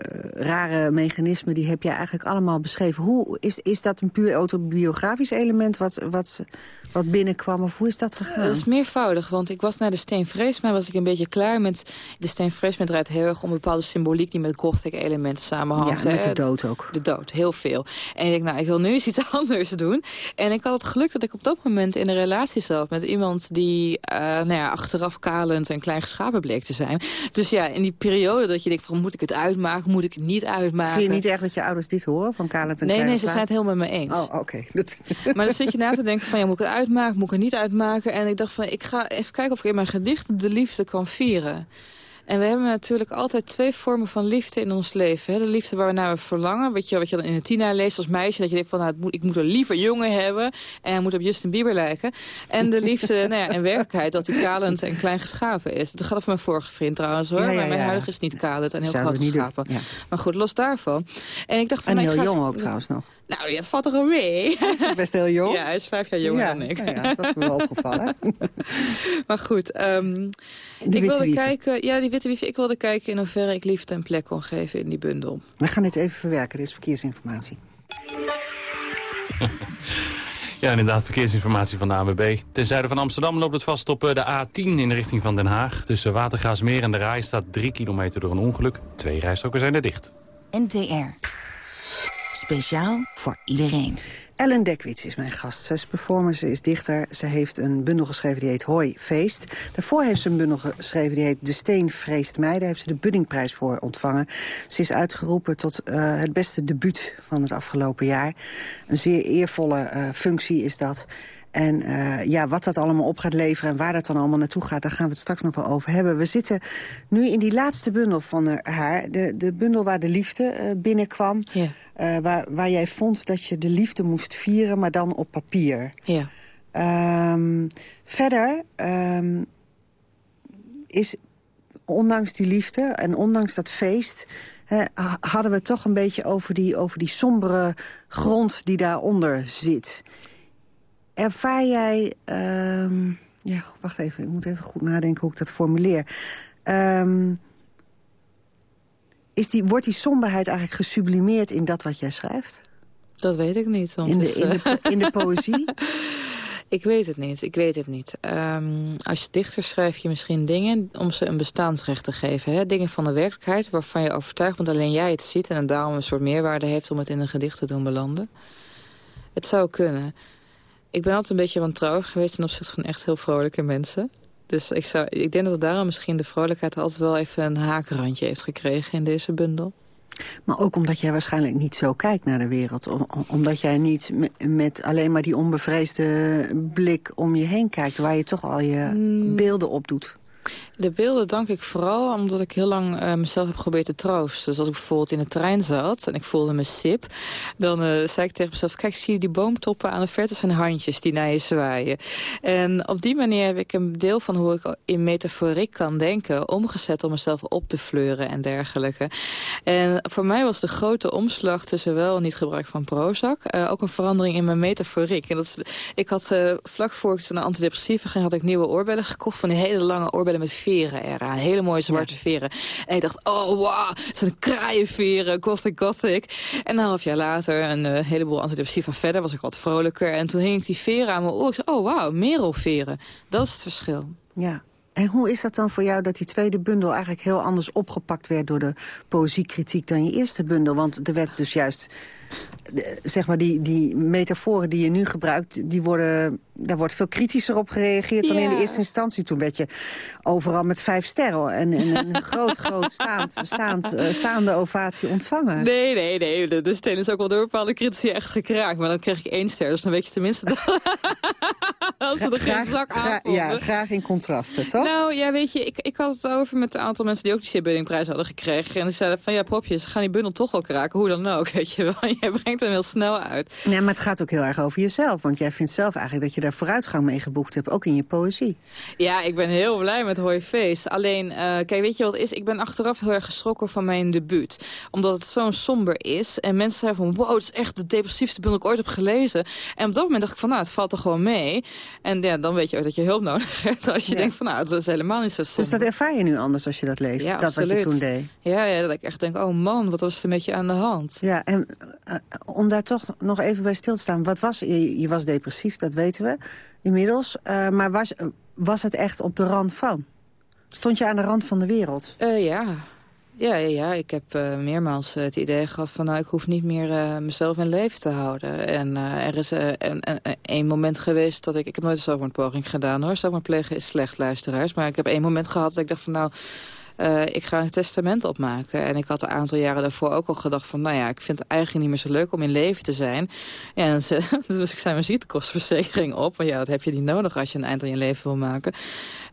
rare mechanismen... die heb je eigenlijk allemaal beschreven. Hoe, is, is dat een puur autobiografisch element wat, wat, wat binnenkwam? Of hoe is dat gegaan? Dat is meervoudig, want ik was naar de Steen maar was ik een beetje klaar met... De Steen Vreesman draait heel erg om bepaalde symboliek... die met gothic elementen samenhangt. Ja, met de dood ook. De dood, heel veel. En ik denk, nou, ik wil nu eens iets anders doen. En ik had het geluk dat ik op dat moment in een relatie zat... met iemand die, uh, nou ja, achteraf kalend en klein geschapen bleek te zijn. Dus ja, in die periode dat je denkt van moet ik het uitmaken, moet ik het niet uitmaken. Vind je niet echt dat je ouders dit horen van kalend en Nee, klein nee, ze zijn het helemaal met me eens. Oh, oké. Maar dan zit je na te denken van ja, moet ik het uitmaken, moet ik het niet uitmaken. En ik dacht van ik ga even kijken of ik in mijn gedichten de liefde kan vieren. En we hebben natuurlijk altijd twee vormen van liefde in ons leven. Hè? De liefde waar we naar verlangen. Weet je, wat je dan in de Tina leest als meisje. Dat je denkt van, nou, moet, ik moet een liever jongen hebben. En hij moet op Justin Bieber lijken. En de liefde nou ja, in werkelijkheid dat hij kalend en klein geschapen is. Dat gaat over mijn vorige vriend trouwens hoor. maar mijn huidige is niet kalend en heel groot geschapen. Maar goed, los daarvan. En ik dacht van, en heel jong ook trouwens nog. Nou, dat valt er wel mee. Hij is best heel jong? Ja, hij is vijf jaar jonger dan ik. Nou ja, dat was me wel opgevallen. maar goed, um, ik wilde kijken... Ja, die witte wifi. Ik wilde kijken in hoeverre ik liefde een plek kon geven in die bundel. We gaan dit even verwerken. Dit is verkeersinformatie. Ja, inderdaad, verkeersinformatie van de ANWB. Ten zuiden van Amsterdam loopt het vast op eh, de A10 in de richting van Den Haag. Tussen Watergaasmeer en de Rai staat 3 kilometer door een ongeluk. Twee rijstroken zijn er dicht. NTR. Speciaal voor iedereen. Ellen Dekwits is mijn gast. Ze is performer, ze is dichter. Ze heeft een bundel geschreven die heet Hoi Feest. Daarvoor heeft ze een bundel geschreven die heet De Steen Vreest Mij. Daar heeft ze de Buddingprijs voor ontvangen. Ze is uitgeroepen tot uh, het beste debuut van het afgelopen jaar. Een zeer eervolle uh, functie is dat. En uh, ja, wat dat allemaal op gaat leveren en waar dat dan allemaal naartoe gaat... daar gaan we het straks nog wel over hebben. We zitten nu in die laatste bundel van haar. De, de bundel waar de liefde uh, binnenkwam. Ja. Uh, waar, waar jij vond dat je de liefde moest vieren, maar dan op papier. Ja. Um, verder um, is, ondanks die liefde en ondanks dat feest... He, hadden we het toch een beetje over die, over die sombere grond die daaronder zit... Ervaar jij... Uh, ja, wacht even, ik moet even goed nadenken hoe ik dat formuleer. Um, is die, wordt die somberheid eigenlijk gesublimeerd in dat wat jij schrijft? Dat weet ik niet. Want in, de, is, in, de, in de poëzie? ik weet het niet, ik weet het niet. Um, als je dichter schrijf je misschien dingen om ze een bestaansrecht te geven. Hè? Dingen van de werkelijkheid waarvan je overtuigd bent alleen jij het ziet... en het daarom een soort meerwaarde heeft om het in een gedicht te doen belanden. Het zou kunnen. Ik ben altijd een beetje wantrouwig geweest ten opzichte van echt heel vrolijke mensen. Dus ik, zou, ik denk dat daarom misschien de vrolijkheid altijd wel even een haakrandje heeft gekregen in deze bundel. Maar ook omdat jij waarschijnlijk niet zo kijkt naar de wereld. Om- om- omdat jij niet me- met alleen maar die onbevreesde blik om je heen kijkt... waar je toch al je Mm. beelden op doet. De beelden dank ik vooral omdat ik heel lang eh, mezelf heb geprobeerd te troosten. Dus als ik bijvoorbeeld in de trein zat en ik voelde me sip... dan eh, zei ik tegen mezelf, kijk, zie je die boomtoppen aan de verte zijn handjes die naar je zwaaien. En op die manier heb ik een deel van hoe ik in metaforiek kan denken... omgezet om mezelf op te fleuren en dergelijke. En voor mij was de grote omslag tussen wel niet gebruik van Prozac... eh, ook een verandering in mijn metaforiek. En dat ik had vlak voor ik naar antidepressiva ging... had ik nieuwe oorbellen gekocht van die hele lange oorbellen met veren eraan. Hele mooie zwarte veren. En ik dacht, oh wow, het zijn kraaienveren, gothic gothic. En een half jaar later, een eh, heleboel antidepressiva verder... was ik wat vrolijker. En toen hing ik die veren aan mijn oor. Ik zei, oh wow, merelveren. Dat is het verschil. Ja. En hoe is dat dan voor jou dat die tweede bundel eigenlijk heel anders opgepakt werd door de poëziekritiek dan je eerste bundel? Want er werd dus juist, eh, zeg maar, die, die metaforen die je nu gebruikt, die worden, daar wordt veel kritischer op gereageerd dan in de eerste instantie. Toen werd je overal met vijf sterren en, en een groot, groot staand, staand, eh, staande ovatie ontvangen. Nee, nee, nee. De, de steen is ook wel door bepaalde critici echt gekraakt. Maar dan kreeg ik één ster, dus dan weet je tenminste... dat als we er geen zak aan ja, graag in contrasten, toch? Nou, ja, weet je, ik, ik had het over met een aantal mensen die ook die Sibbuddingprijs hadden gekregen. En die zeiden van, ja, popjes, ze gaan die bundel toch wel kraken, hoe dan ook, weet je wel. Jij brengt hem heel snel uit. Ja, maar het gaat ook heel erg over jezelf. Want jij vindt zelf eigenlijk dat je daar vooruitgang mee geboekt hebt. Ook in je poëzie. Ja, ik ben heel blij met Hoi Feest. Alleen, eh, kijk, weet je wat is? Ik ben achteraf heel erg geschrokken van mijn debuut. Omdat het zo'n somber is. En mensen zeiden van, wow, het is echt de depressiefste bundel ik ooit heb gelezen. En op dat moment dacht ik van, nou, het valt er gewoon mee. En ja, dan weet je ook dat je hulp nodig hebt. Als je denkt van, nou, het is helemaal niet zo somber. Dus dat ervaar je nu anders als je dat leest. Ja, dat wat je toen deed. Ja, ja, dat ik echt denk, oh man, wat was er met je aan de hand? Ja, en eh, om daar toch nog even bij stil te staan. Wat was, je, je was depressief, dat weten we inmiddels. Eh, maar was, was het echt op de rand van? Stond je aan de rand van de wereld? Eh, ja. Ja, ja, ik heb eh, meermaals eh, het idee gehad van... nou, ik hoef niet meer eh, mezelf in leven te houden. En er is een, moment geweest dat ik... Ik heb nooit een zelfmoordpoging gedaan, hoor. Zelfmoord plegen is slecht, luisteraars. Maar ik heb één moment gehad dat ik dacht van... nou, eh, ik ga een testament opmaken. En ik had een aantal jaren daarvoor ook al gedacht van... nou ja, ik vind het eigenlijk niet meer zo leuk om in leven te zijn. En ze, dus ik zei mijn ziektekostenverzekering op. Want ja, dat heb je niet nodig als je een eind aan je leven wil maken.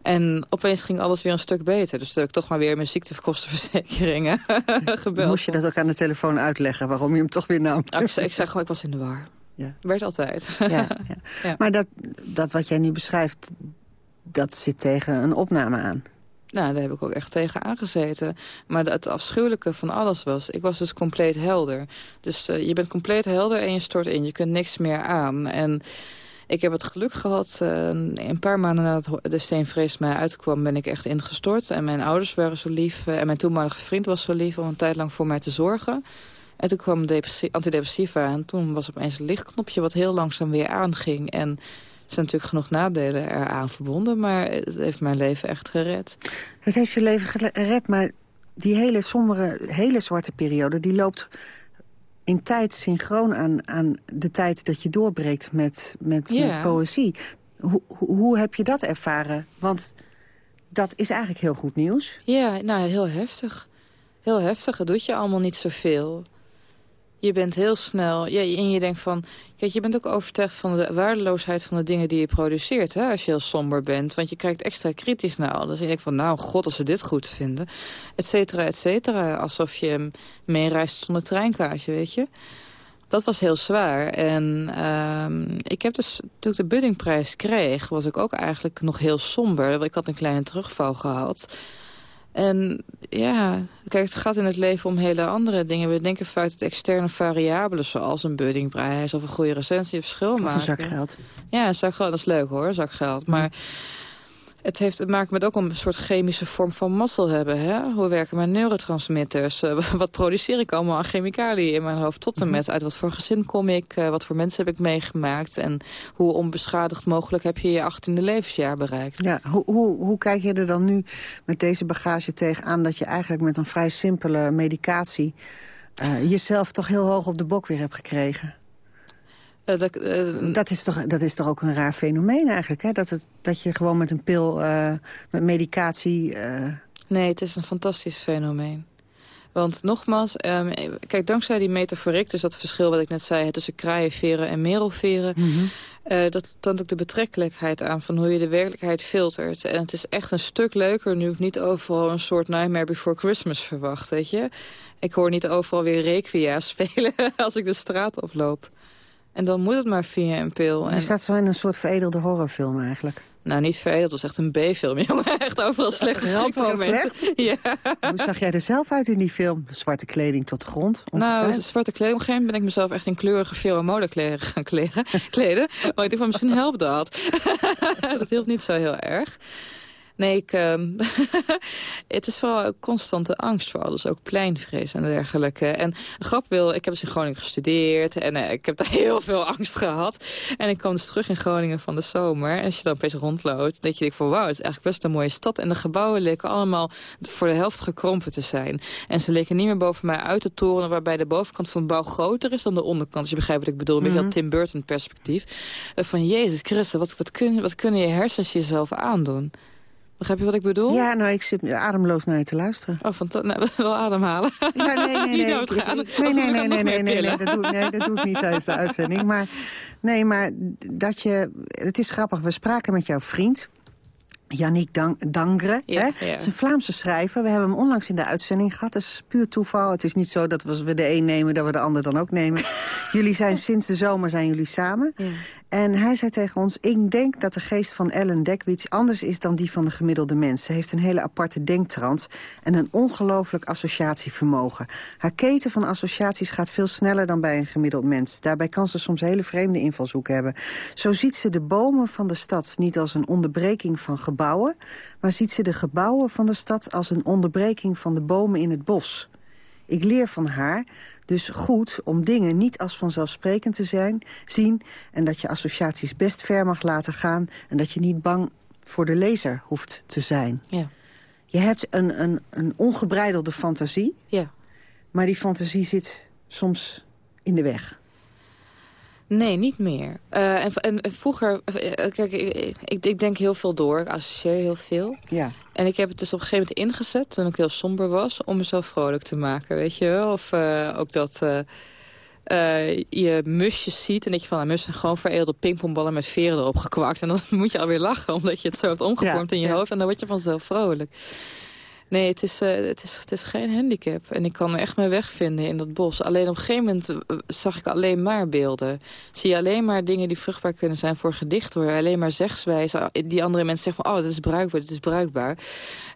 En opeens ging alles weer een stuk beter. Dus toen heb ik toch maar weer mijn ziektekostenverzekeringen gebeld. Moest je dat ook aan de telefoon uitleggen waarom je hem toch weer nam? Ah, ik, zei, ik zei gewoon, ik was in de war. Ja. Werd altijd. Ja, ja. Ja. Maar dat, dat wat jij nu beschrijft, dat zit tegen een opname aan. Nou, daar heb ik ook echt tegen aangezeten. Maar het afschuwelijke van alles was... ik was dus compleet helder. Dus eh, je bent compleet helder en je stort in. Je kunt niks meer aan. En ik heb het geluk gehad... eh, een paar maanden nadat de steenvrees mij uitkwam... ben ik echt ingestort. En mijn ouders waren zo lief. eh, en mijn toenmalige vriend was zo lief... om een tijd lang voor mij te zorgen. En toen kwam depressi- antidepressiva. En toen was opeens een lichtknopje... wat heel langzaam weer aanging. En... Er zijn natuurlijk genoeg nadelen eraan verbonden, maar het heeft mijn leven echt gered. Het heeft je leven gered, maar die hele sombere, hele zwarte periode... die loopt in tijd synchroon aan, aan de tijd dat je doorbreekt met, met, Ja. met poëzie. Hoe, hoe, hoe heb je dat ervaren? Want dat is eigenlijk heel goed nieuws. Ja, nou, heel heftig. Heel heftig, het doet je allemaal niet zoveel. Je bent heel snel, ja, en je denkt van... Kijk, je bent ook overtuigd van de waardeloosheid van de dingen die je produceert... Hè, als je heel somber bent, want je kijkt extra kritisch naar alles. En je denkt van, nou, god, als ze dit goed vinden. Et cetera, et cetera. Alsof je meereist zonder treinkaartje, weet je. Dat was heel zwaar. En ehm, ik heb dus, toen ik de Buddingprijs kreeg... was ik ook eigenlijk nog heel somber. Ik had een kleine terugval gehad... En ja, kijk, het gaat in het leven om hele andere dingen. We denken vaak dat externe variabelen, zoals een buddingprijs of een goede recensie, verschil Of maken. een zak geld. Ja, een zak geld, dat is leuk hoor, zakgeld. Maar het, heeft, het maakt met ook een soort chemische vorm van mazzel hebben. Hè? Hoe werken mijn neurotransmitters? Eh, wat produceer ik allemaal aan chemicaliën in mijn hoofd? Tot en met uit wat voor gezin kom ik? eh, wat voor mensen heb ik meegemaakt? En hoe onbeschadigd mogelijk heb je je achttiende levensjaar bereikt? Ja, hoe, hoe, hoe kijk je er dan nu met deze bagage tegenaan... dat je eigenlijk met een vrij simpele medicatie... eh, jezelf toch heel hoog op de bok weer hebt gekregen? Eh, dat, eh, Dat is, toch, dat is toch ook een raar fenomeen eigenlijk, hè? Dat, het, dat je gewoon met een pil, eh, met medicatie... Nee, het is een fantastisch fenomeen. Want nogmaals, ehm, kijk, dankzij die metaforiek... dus dat verschil wat ik net zei tussen kraaienveren en merelveren... eh, dat toont ook de betrekkelijkheid aan van hoe je de werkelijkheid filtert. En het is echt een stuk leuker nu ik niet overal een soort Nightmare Before Christmas verwacht, weet je. Ik hoor niet overal weer Requia spelen als ik de straat oploop. En dan moet het maar via een pil. Je En, staat zo in een soort veredelde horrorfilm eigenlijk. nou, niet veel, het was echt een B-film, jongen. Echt overal slechte Ranzig. Ja. Hoe zag jij er zelf uit in die film? Zwarte kleding tot de grond? Nou, zwarte kleding. Op een gegeven moment ben ik mezelf echt in kleurige pheromonenkleren gaan kleden. kleden. Maar ik dacht van, misschien helpt dat. dat hielp niet zo heel erg. Nee, ik, ehm, het is vooral constante angst voor alles. Ook pleinvrees en dergelijke. En grap wil, ik heb dus in Groningen gestudeerd. En eh, ik heb daar heel veel angst gehad. En ik kwam dus terug in Groningen van de zomer. En als je dan opeens rondloopt, denk je denk van wauw, het is eigenlijk best een mooie stad. En de gebouwen leken allemaal voor de helft gekrompen te zijn. En ze leken niet meer boven mij uit te toren... waarbij de bovenkant van de bouw groter is dan de onderkant. Dus je begrijpt wat ik bedoel. Een beetje Mhm. dat Tim Burton perspectief. Eh, Van Jezus Christus, wat, wat, kun, wat kunnen je hersens jezelf aandoen? Begrijp je wat ik bedoel? Ja, nou, ik zit ademloos naar je te luisteren. Oh, van nou, wel ademhalen. Ja, nee, nee, nee. Ik- ik- nee, nee, nee, nee, nee, nee, nee, dat doe, nee, dat doe ik niet tijdens de uitzending. Maar, nee, maar dat je... Het is grappig, we spraken met jouw vriend... Yannick Dan Dangre. Ja, hè? ja. Het is een Vlaamse schrijver. We hebben hem onlangs in de uitzending gehad. Dat is puur toeval. Het is niet zo dat als we de een nemen, dat we de ander dan ook nemen. jullie zijn sinds de zomer zijn jullie samen. En hij zei tegen ons... ik denk dat de geest van Ellen Dekwits anders is dan die van de gemiddelde mens. Ze heeft een hele aparte denktrand en een ongelooflijk associatievermogen. Haar keten van associaties gaat veel sneller dan bij een gemiddeld mens. Daarbij kan ze soms hele vreemde invalshoeken hebben. Zo ziet ze de bomen van de stad niet als een onderbreking van gebouwen... maar ziet ze de gebouwen van de stad als een onderbreking van de bomen in het bos... Ik leer van haar dus goed om dingen niet als vanzelfsprekend te zijn, zien... en dat je associaties best ver mag laten gaan... en dat je niet bang voor de lezer hoeft te zijn. Ja. Je hebt een, een, een ongebreidelde fantasie, Ja. maar die fantasie zit soms in de weg. Nee, niet meer. Eh, en, en, en vroeger, eh, kijk, ik, ik, ik denk heel veel door. Ik associeer heel veel. Ja. En ik heb het dus op een gegeven moment ingezet, toen ik heel somber was... om mezelf vrolijk te maken, weet je wel? Of eh, ook dat eh, eh, je musjes ziet en dat je van... Nou, mussen zijn gewoon veredelde pingpongballen met veren erop gekwakt. En dan moet je alweer lachen, omdat je het zo hebt omgevormd Ja, in je ja. hoofd. En dan word je vanzelf vrolijk. Nee, het is, eh, het, is, het is geen handicap. En ik kan echt mijn weg vinden in dat bos. Alleen op een gegeven moment eh, zag ik alleen maar beelden. Zie je alleen maar dingen die vruchtbaar kunnen zijn voor gedicht. Hoor. Alleen maar zegswijze. Die andere mensen zeggen van, oh, dit is bruikbaar, dit is bruikbaar.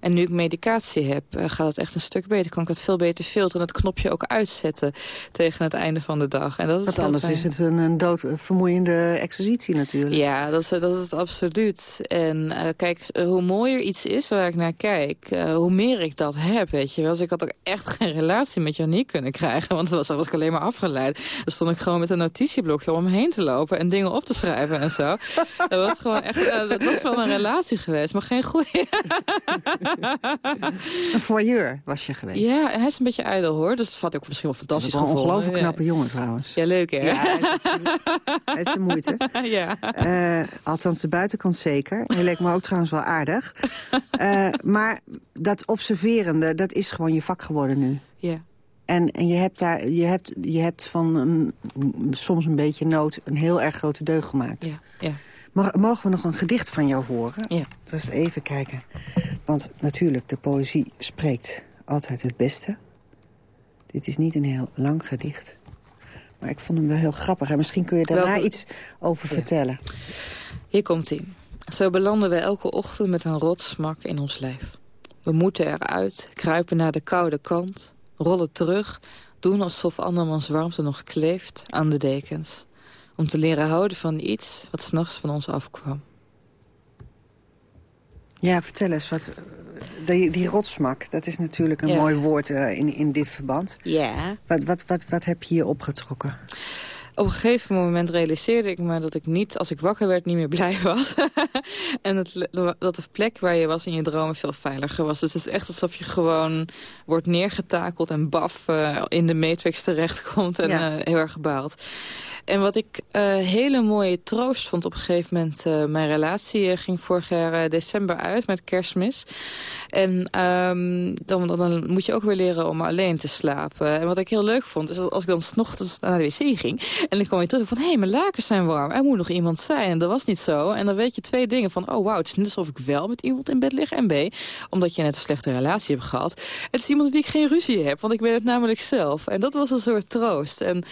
En nu ik medicatie heb, eh, gaat het echt een stuk beter. Kan ik het veel beter filteren en het knopje ook uitzetten tegen het einde van de dag. En dat is Want anders fijn. is het een, een doodvermoeiende exercitie natuurlijk. Ja, dat is, dat is het absoluut. En kijk, hoe mooier iets is waar ik naar kijk, hoe meer ik dat heb, weet je wel. Dus ik had ook echt geen relatie met Janiek kunnen krijgen, want dan was, was ik alleen maar afgeleid. Dan stond ik gewoon met een notitieblokje om heen te lopen en dingen op te schrijven en zo. dat was gewoon echt, eh, dat was wel een relatie geweest, maar geen goede. Een voyeur was je geweest. Ja, en hij is een beetje ijdel hoor, dus dat had ik ook misschien wel Dat fantastisch is wel een ongelooflijk Ja. knappe jongen trouwens. Ja, leuk hè? Ja, is, hij is de moeite. ja. Eh, althans, de buitenkant zeker. Hij leek me ook trouwens wel aardig. Eh, maar dat observerende, dat is gewoon je vak geworden nu. Ja. En, en je, hebt daar, je, hebt, je hebt van een, soms een beetje nood een heel erg grote deugd gemaakt. Ja, ja. Mag, mogen we nog een gedicht van jou horen? Ja. Dus even kijken. Want natuurlijk, de poëzie spreekt altijd het beste. Dit is niet een heel lang gedicht. Maar ik vond hem wel heel grappig. En misschien kun je daarna Welke- iets over vertellen. Hier komt ie. Zo belanden we elke ochtend met een rotsmak in ons lijf. We moeten eruit, kruipen naar de koude kant, rollen terug... doen alsof andermans warmte nog kleeft aan de dekens. Om te leren houden van iets wat s'nachts van ons afkwam. Ja, vertel eens. Wat, die, die rotsmak, dat is natuurlijk een Ja. mooi woord eh, in, in dit verband. Ja. Wat, wat, wat, wat heb je hier opgetrokken? Op een gegeven moment realiseerde ik me dat ik niet, als ik wakker werd, niet meer blij was. en het, dat de plek waar je was in je dromen veel veiliger was. Dus het is echt alsof je gewoon wordt neergetakeld en baf eh, in de matrix terechtkomt en Ja. eh, heel erg gebaald. En wat ik uh, hele mooie troost vond op een gegeven moment... Uh, mijn relatie uh, ging vorig jaar december uit met kerstmis. En um, dan, dan, moet je ook weer leren om alleen te slapen. En wat ik heel leuk vond, is als ik dan s'nochtends naar de wc ging... en dan kwam je terug van, hé, hey, mijn lakens zijn warm. Er moet nog iemand zijn. En dat was niet zo. En dan weet je twee dingen van, oh wauw, het is net alsof ik wel met iemand in bed lig. En B, omdat je net een slechte relatie hebt gehad. Het is iemand met wie ik geen ruzie heb, want ik ben het namelijk zelf. En dat was een soort troost. En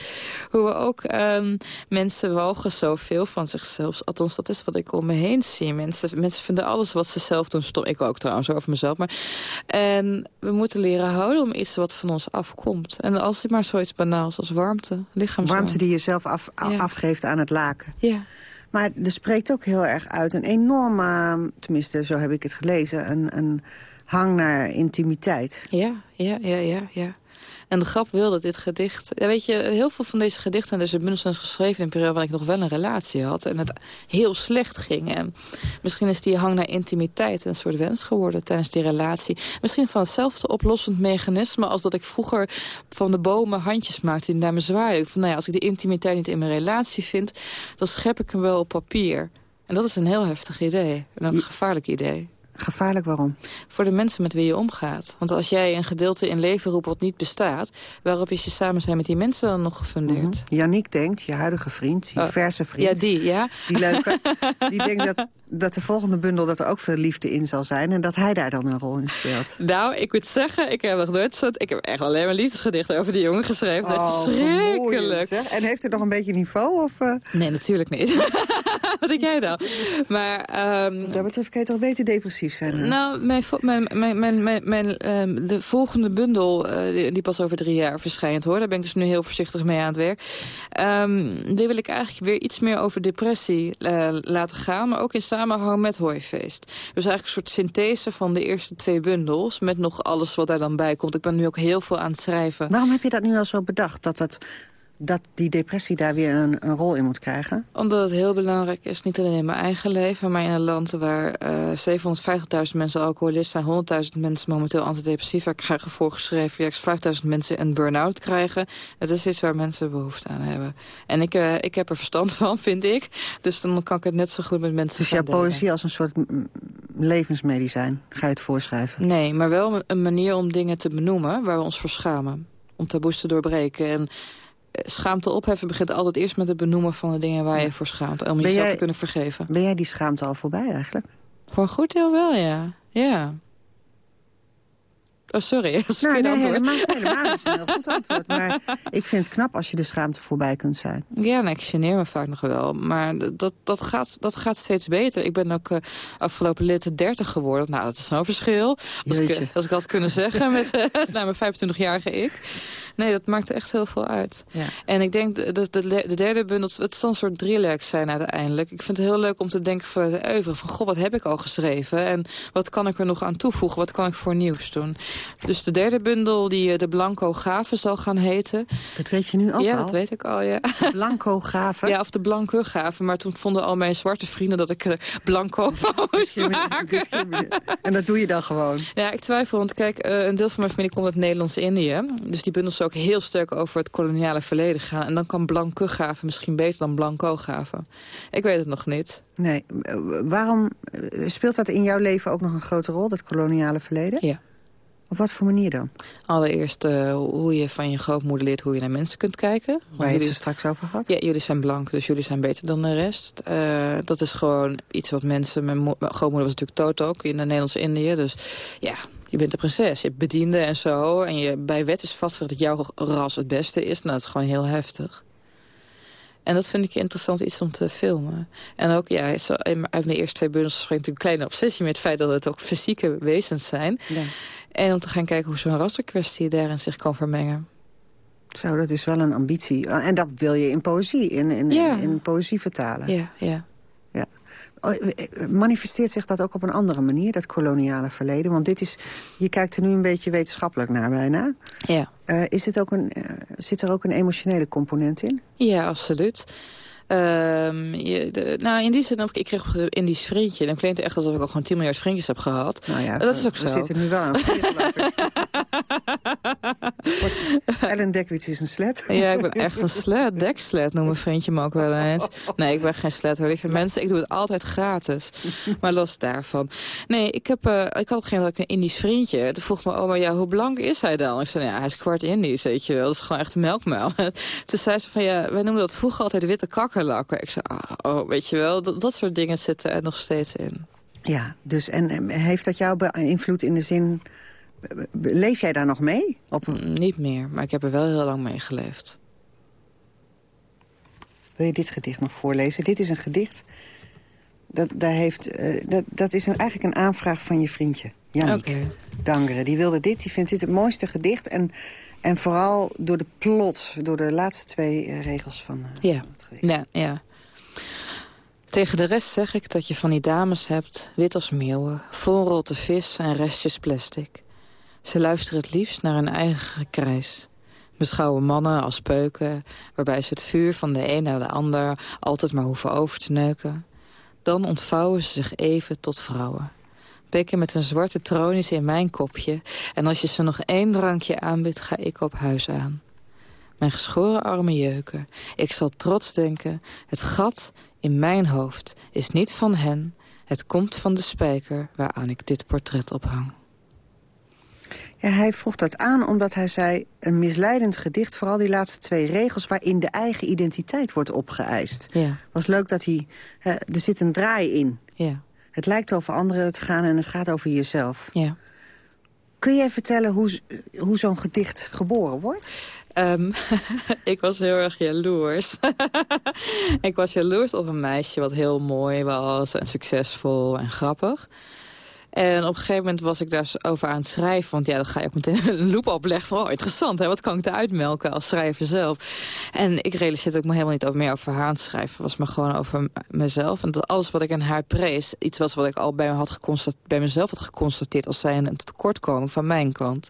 hoe we ook um, mensen walgen zoveel van zichzelf. Althans, dat is wat ik om me heen zie. Mensen, mensen vinden alles wat ze zelf doen stom. Ik ook trouwens, over mezelf. Maar, en we moeten leren houden om iets wat van ons afkomt. En als het maar zoiets banaals als warmte, lichaamswarmte. Warmte die zelf af, Ja. afgeeft aan het laken. Ja. Maar er spreekt ook heel erg uit een enorme, tenminste zo heb ik het gelezen... een, een hang naar intimiteit. Ja, ja, ja, ja, ja. En de grap wil dat dit gedicht... Ja, weet je, heel veel van deze gedichten... dus bundels zijn geschreven in een periode waarin ik nog wel een relatie had... en het heel slecht ging. En misschien is die hang naar intimiteit een soort wens geworden tijdens die relatie. Misschien van hetzelfde oplossend mechanisme... als dat ik vroeger van de bomen handjes maakte die naar me zwaaien. Van, nou ja, als ik de intimiteit niet in mijn relatie vind... dan schep ik hem wel op papier. En dat is een heel heftig idee. En een gevaarlijk idee. Gevaarlijk waarom? Voor de mensen met wie je omgaat. Want als jij een gedeelte in leven roept wat niet bestaat... waarop is je samen zijn met die mensen dan nog gefundeerd? Mm -hmm. Yannick denkt, je huidige vriend, je oh. verse vriend... Ja, die, ja. Die leuke, die denkt dat, dat de volgende bundel... dat er ook veel liefde in zal zijn... en dat hij daar dan een rol in speelt. Nou, ik moet zeggen, ik heb nog nooit zo... Ik heb echt alleen maar liefdesgedichten over die jongen geschreven. Oh, dat is verschrikkelijk. En heeft hij nog een beetje niveau? Of, uh... Nee, natuurlijk niet. wat denk jij dan? Maar, um... Dat betreft kan je toch beter depressief zijn? Hè? Nou, mijn, mijn, mijn, mijn, mijn, mijn um, de volgende bundel, uh, die, die, pas over drie jaar verschijnt, hoor. Daar ben ik dus nu heel voorzichtig mee aan het werk. Um, die wil ik eigenlijk weer iets meer over depressie uh, laten gaan, maar ook in met Hooifeest. Dus eigenlijk een soort synthese van de eerste twee bundels, met nog alles wat daar dan bij komt. Ik ben nu ook heel veel aan het schrijven. Waarom heb je dat nu al zo bedacht, dat dat dat die depressie daar weer een, een, rol in moet krijgen? Omdat het heel belangrijk is, niet alleen in mijn eigen leven... maar in een land waar uh, 750.000 mensen alcoholist zijn... 100.000 mensen momenteel antidepressiva krijgen voorgeschreven... ja, 5.000 mensen een burn-out krijgen. Het is iets waar mensen behoefte aan hebben. En ik, uh, ik heb er verstand van, vind ik. Dus dan kan ik het net zo goed met mensen Dus jouw poëzie als een soort levensmedicijn, ga je het voorschrijven? Nee, maar wel een manier om dingen te benoemen waar we ons voor schamen. Om taboes te doorbreken en schaamte opheffen begint altijd eerst met het benoemen van de dingen waar je voor schaamt. Om jezelf jij, te kunnen vergeven. Ben jij die schaamte al voorbij eigenlijk? Voor een goed deel wel, ja. Ja. Oh, sorry. Dat nou, nee, helemaal, helemaal is een heel goed antwoord. Maar ik vind het knap als je de schaamte voorbij kunt zijn. Ja, nou, ik geneer me vaak nog wel. Maar dat, dat, gaat, dat gaat steeds beter. Ik ben ook uh, afgelopen lid 30 geworden. Nou, dat is zo'n verschil. Als ik, als ik had kunnen zeggen met uh, nou, mijn 25-jarige ik. Nee, dat maakte echt heel veel uit. Ja. En ik denk, dat de, de derde bundel, het zal een soort drieluik zijn uiteindelijk. Ik vind het heel leuk om te denken van de oeuvre. Van, goh, wat heb ik al geschreven? En wat kan ik er nog aan toevoegen? Wat kan ik voor nieuws doen? Dus de derde bundel, die de Blanco Gave zal gaan heten. Dat weet je nu ook ja, al? dat weet ik al, ja. Blanco Gave? Ja, of de Blanco Gave. Maar toen vonden al mijn zwarte vrienden dat ik er Blanco van moest maken. En dat doe je dan gewoon? Ja, ik twijfel. Want kijk, een deel van mijn familie komt uit Nederlands-Indië. Dus die ook heel sterk over het koloniale verleden gaan. En dan kan Blanco Gave misschien beter dan Blanco Gave. Ik weet het nog niet. Nee, waarom speelt dat in jouw leven ook nog een grote rol, dat koloniale verleden? Ja. Op wat voor manier dan? Allereerst uh, hoe je van je grootmoeder leert hoe je naar mensen kunt kijken. Waar je het er straks over gehad? Ja, jullie zijn blank, dus jullie zijn beter dan de rest. Uh, dat is gewoon iets wat mensen... Mijn, mijn grootmoeder was natuurlijk dood ook in de Nederlandse Indië. Dus ja, je bent de prinses, je hebt bediende en zo. En je, bij wet is vastgelegd dat jouw ras het beste is. Nou, dat is gewoon heel heftig. En dat vind ik interessant iets om te filmen. En ook, ja, uit mijn eerste twee bundels springt een kleine obsessie... met het feit dat het ook fysieke wezens zijn. Ja. En om te gaan kijken hoe zo'n rassenkwestie daarin zich kan vermengen. Zo, dat is wel een ambitie. En dat wil je in poëzie, in, in, ja. in, in poëzie vertalen. Ja. ja. Manifesteert zich dat ook op een andere manier, dat koloniale verleden? Want dit is, je kijkt er nu een beetje wetenschappelijk naar bijna. Ja. Uh, is het ook een, uh, zit er ook een emotionele component in? Ja, absoluut. Um, je, de, nou, in die zin, ik kreeg een Indisch vriendje. Dan klinkt het echt alsof ik al gewoon 10 miljard vriendjes heb gehad. Nou ja, dat is ook we zo. zitten nu wel aan Ellen Dekwits is een slet. Ja, ik ben echt een slet. Dekslet noemt mijn vriendje me ook wel eens. Nee, ik ben geen slet hoor, lieve mensen. Ik doe het altijd gratis. Maar los daarvan. Nee, ik, heb, uh, ik had op een gegeven moment een Indisch vriendje. Toen vroeg me oma, ja, hoe blank is hij dan? Ik zei, ja, hij is kwart Indisch, weet je wel. Dat is gewoon echt een melkmuil. Toen zei ze van, ja, wij noemden dat vroeger altijd witte kakkerlakken. Ik zei, oh, oh weet je wel, dat, dat soort dingen zitten er nog steeds in. Ja, dus en heeft dat jou beïnvloed in de zin... Leef jij daar nog mee? Op een... Niet meer, maar ik heb er wel heel lang mee geleefd. Wil je dit gedicht nog voorlezen? Dit is een gedicht. Dat, daar heeft, uh, dat, dat is een, eigenlijk een aanvraag van je vriendje, Jannik okay. Dangere. Die wilde dit, die vindt dit het mooiste gedicht. En, en vooral door de plot, door de laatste twee uh, regels van uh, ja. het gedicht. Ja, ja. Tegen de rest zeg ik dat je van die dames hebt, wit als meeuwen... vol rotte vis en restjes plastic. Ze luisteren het liefst naar hun eigen gekrijs. Beschouwen mannen als peuken... waarbij ze het vuur van de een naar de ander altijd maar hoeven over te neuken. Dan ontvouwen ze zich even tot vrouwen. Bekken met een zwarte tronis in mijn kopje... en als je ze nog één drankje aanbiedt, ga ik op huis aan. Mijn geschoren armen jeuken. Ik zal trots denken, het gat in mijn hoofd is niet van hen. Het komt van de spijker waaraan ik dit portret ophang. Ja, hij vroeg dat aan omdat hij zei... een misleidend gedicht, vooral die laatste twee regels... waarin de eigen identiteit wordt opgeëist. Ja. was leuk dat hij... er zit een draai in. Ja. Het lijkt over anderen te gaan en het gaat over jezelf. Ja. Kun jij vertellen hoe, hoe zo'n gedicht geboren wordt? Um, ik was heel erg jaloers. ik was jaloers op een meisje wat heel mooi was en succesvol en grappig. En op een gegeven moment was ik daar over aan het schrijven. Want ja, dan ga je ook meteen een loop opleggen. Van, oh, interessant, hè? wat kan ik eruit melken als schrijver zelf? En ik realiseerde dat ik me helemaal niet over, meer over haar aan het schrijven. Het was maar gewoon over mezelf. En dat alles wat ik aan haar prees, iets was wat ik al bij, me had bij mezelf had geconstateerd... als zij een tekortkoming van mijn kant.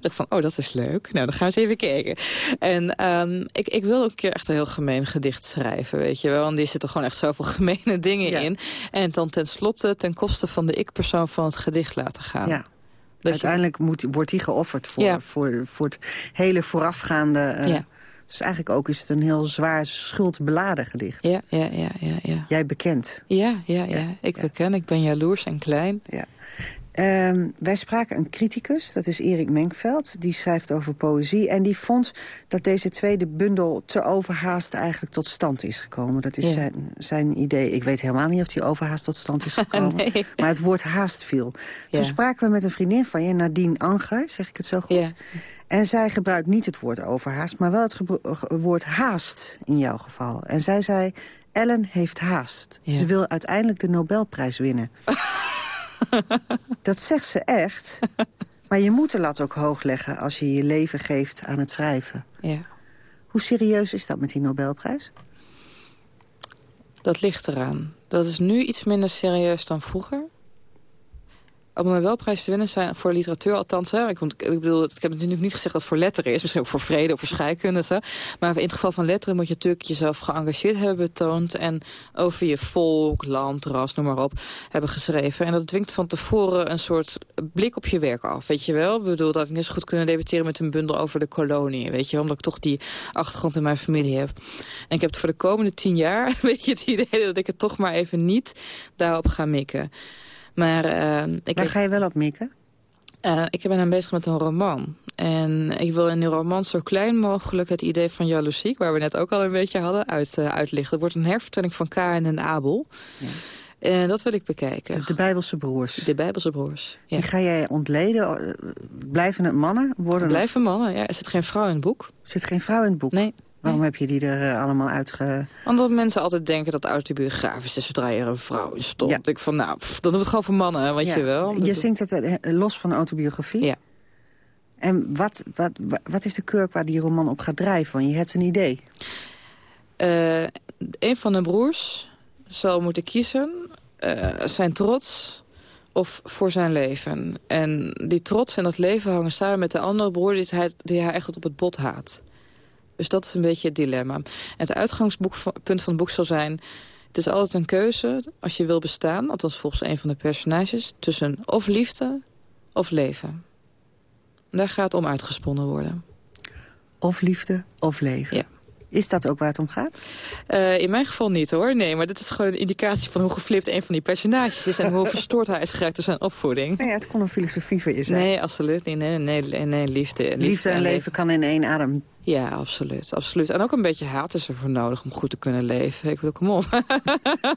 dacht ik van, oh, dat is leuk. Nou, dan gaan we eens even kijken. En um, ik, ik wil ook een keer echt een heel gemeen gedicht schrijven, weet je wel. En die zitten gewoon echt zoveel gemene dingen in. En dan tenslotte ten koste van de ik-persoon van het gedicht laten gaan. Ja. Uiteindelijk moet, wordt die geofferd voor, voor, voor het hele voorafgaande... Uh, ja. Dus eigenlijk ook is het een heel zwaar schuldbeladen gedicht. Ja, ja, ja, ja, ja. Jij bekend. Ja, ja, ja. ik beken. Ik ben jaloers en klein. Ja. Um, wij spraken een criticus, dat is Erik Menkveld. Die schrijft over poëzie. En die vond dat deze tweede bundel te overhaast eigenlijk tot stand is gekomen. Dat is ja. zijn, zijn idee. Ik weet helemaal niet of die overhaast tot stand is gekomen. nee. Maar het woord haast viel. Ja. Toen spraken we met een vriendin van je, Nadine Anger, zeg ik het zo goed. Ja. En zij gebruikt niet het woord overhaast, maar wel het woord haast in jouw geval. En zij zei, Ellen heeft haast. Ze wil uiteindelijk de Nobelprijs winnen. dat zegt ze echt. Maar je moet de lat ook hoog leggen als je je leven geeft aan het schrijven. Ja. Hoe serieus is dat met die Nobelprijs? Dat ligt eraan. Dat is nu iets minder serieus dan vroeger om een Nobelprijs te winnen zijn voor literatuur althans. Hè. Ik, ik, bedoel, ik heb natuurlijk niet gezegd dat het voor letteren is. Misschien ook voor vrede of voor scheikunde. Zo. Maar in het geval van letteren moet je natuurlijk jezelf geëngageerd hebben betoond. En over je volk, land, ras, noem maar op, hebben geschreven. En dat dwingt van tevoren een soort blik op je werk af. Weet je wel? Ik bedoel, dat ik net zo goed kunnen debatteren met een bundel over de kolonie. Weet je? Omdat ik toch die achtergrond in mijn familie heb. En ik heb het voor de komende tien jaar, weet je, het idee dat ik het toch maar even niet daarop ga mikken. Maar, uh, ik Waar ga je wel op mikken? Uh, ik ben aan bezig met een roman. En ik wil in die roman zo klein mogelijk het idee van jaloezie... waar we net ook al een beetje hadden, uit, uh, uitlichten. Het wordt een hervertelling van Kain en Abel. Ja. En dat wil ik bekijken. De, de Bijbelse broers. De Bijbelse broers, ja. Die ga jij ontleden? Blijven het mannen? Worden Blijven het... mannen, ja. Er zit geen vrouw in het boek. Er zit geen vrouw in het boek? Nee. Waarom heb je die er uh, allemaal uitge... Omdat mensen altijd denken dat autobiografisch is... zodra er een vrouw in stond. Ja. Ik van, nou, pff, dan doen we het gewoon voor mannen, weet ja. je wel. Je zingt het uh, los van autobiografie? Ja. En wat, wat, wat is de kurk waar die roman op gaat drijven? Want je hebt een idee. Uh, een van de broers zal moeten kiezen... zijn trots of voor zijn leven. En die trots en dat leven hangen samen met de andere broer... die hij, die hij echt op het bot haat. Dus dat is een beetje het dilemma. En het uitgangspunt van het boek zal zijn... het is altijd een keuze als je wil bestaan... althans volgens een van de personages... tussen of liefde of leven. Daar gaat om uitgesponnen worden. Of liefde of leven. Ja. Is dat ook waar het om gaat? Uh, in mijn geval niet hoor. Nee, maar dit is gewoon een indicatie van hoe geflipt een van die personages is... en hoe verstoord hij is geraakt door zijn opvoeding. Nee, het kon een filosofie van je zijn. Nee, absoluut niet. Nee, nee, nee, nee liefde, liefde, liefde. en leven kan in één adem. Ja, absoluut, absoluut. En ook een beetje haat is ervoor nodig om goed te kunnen leven. Ik bedoel, kom op.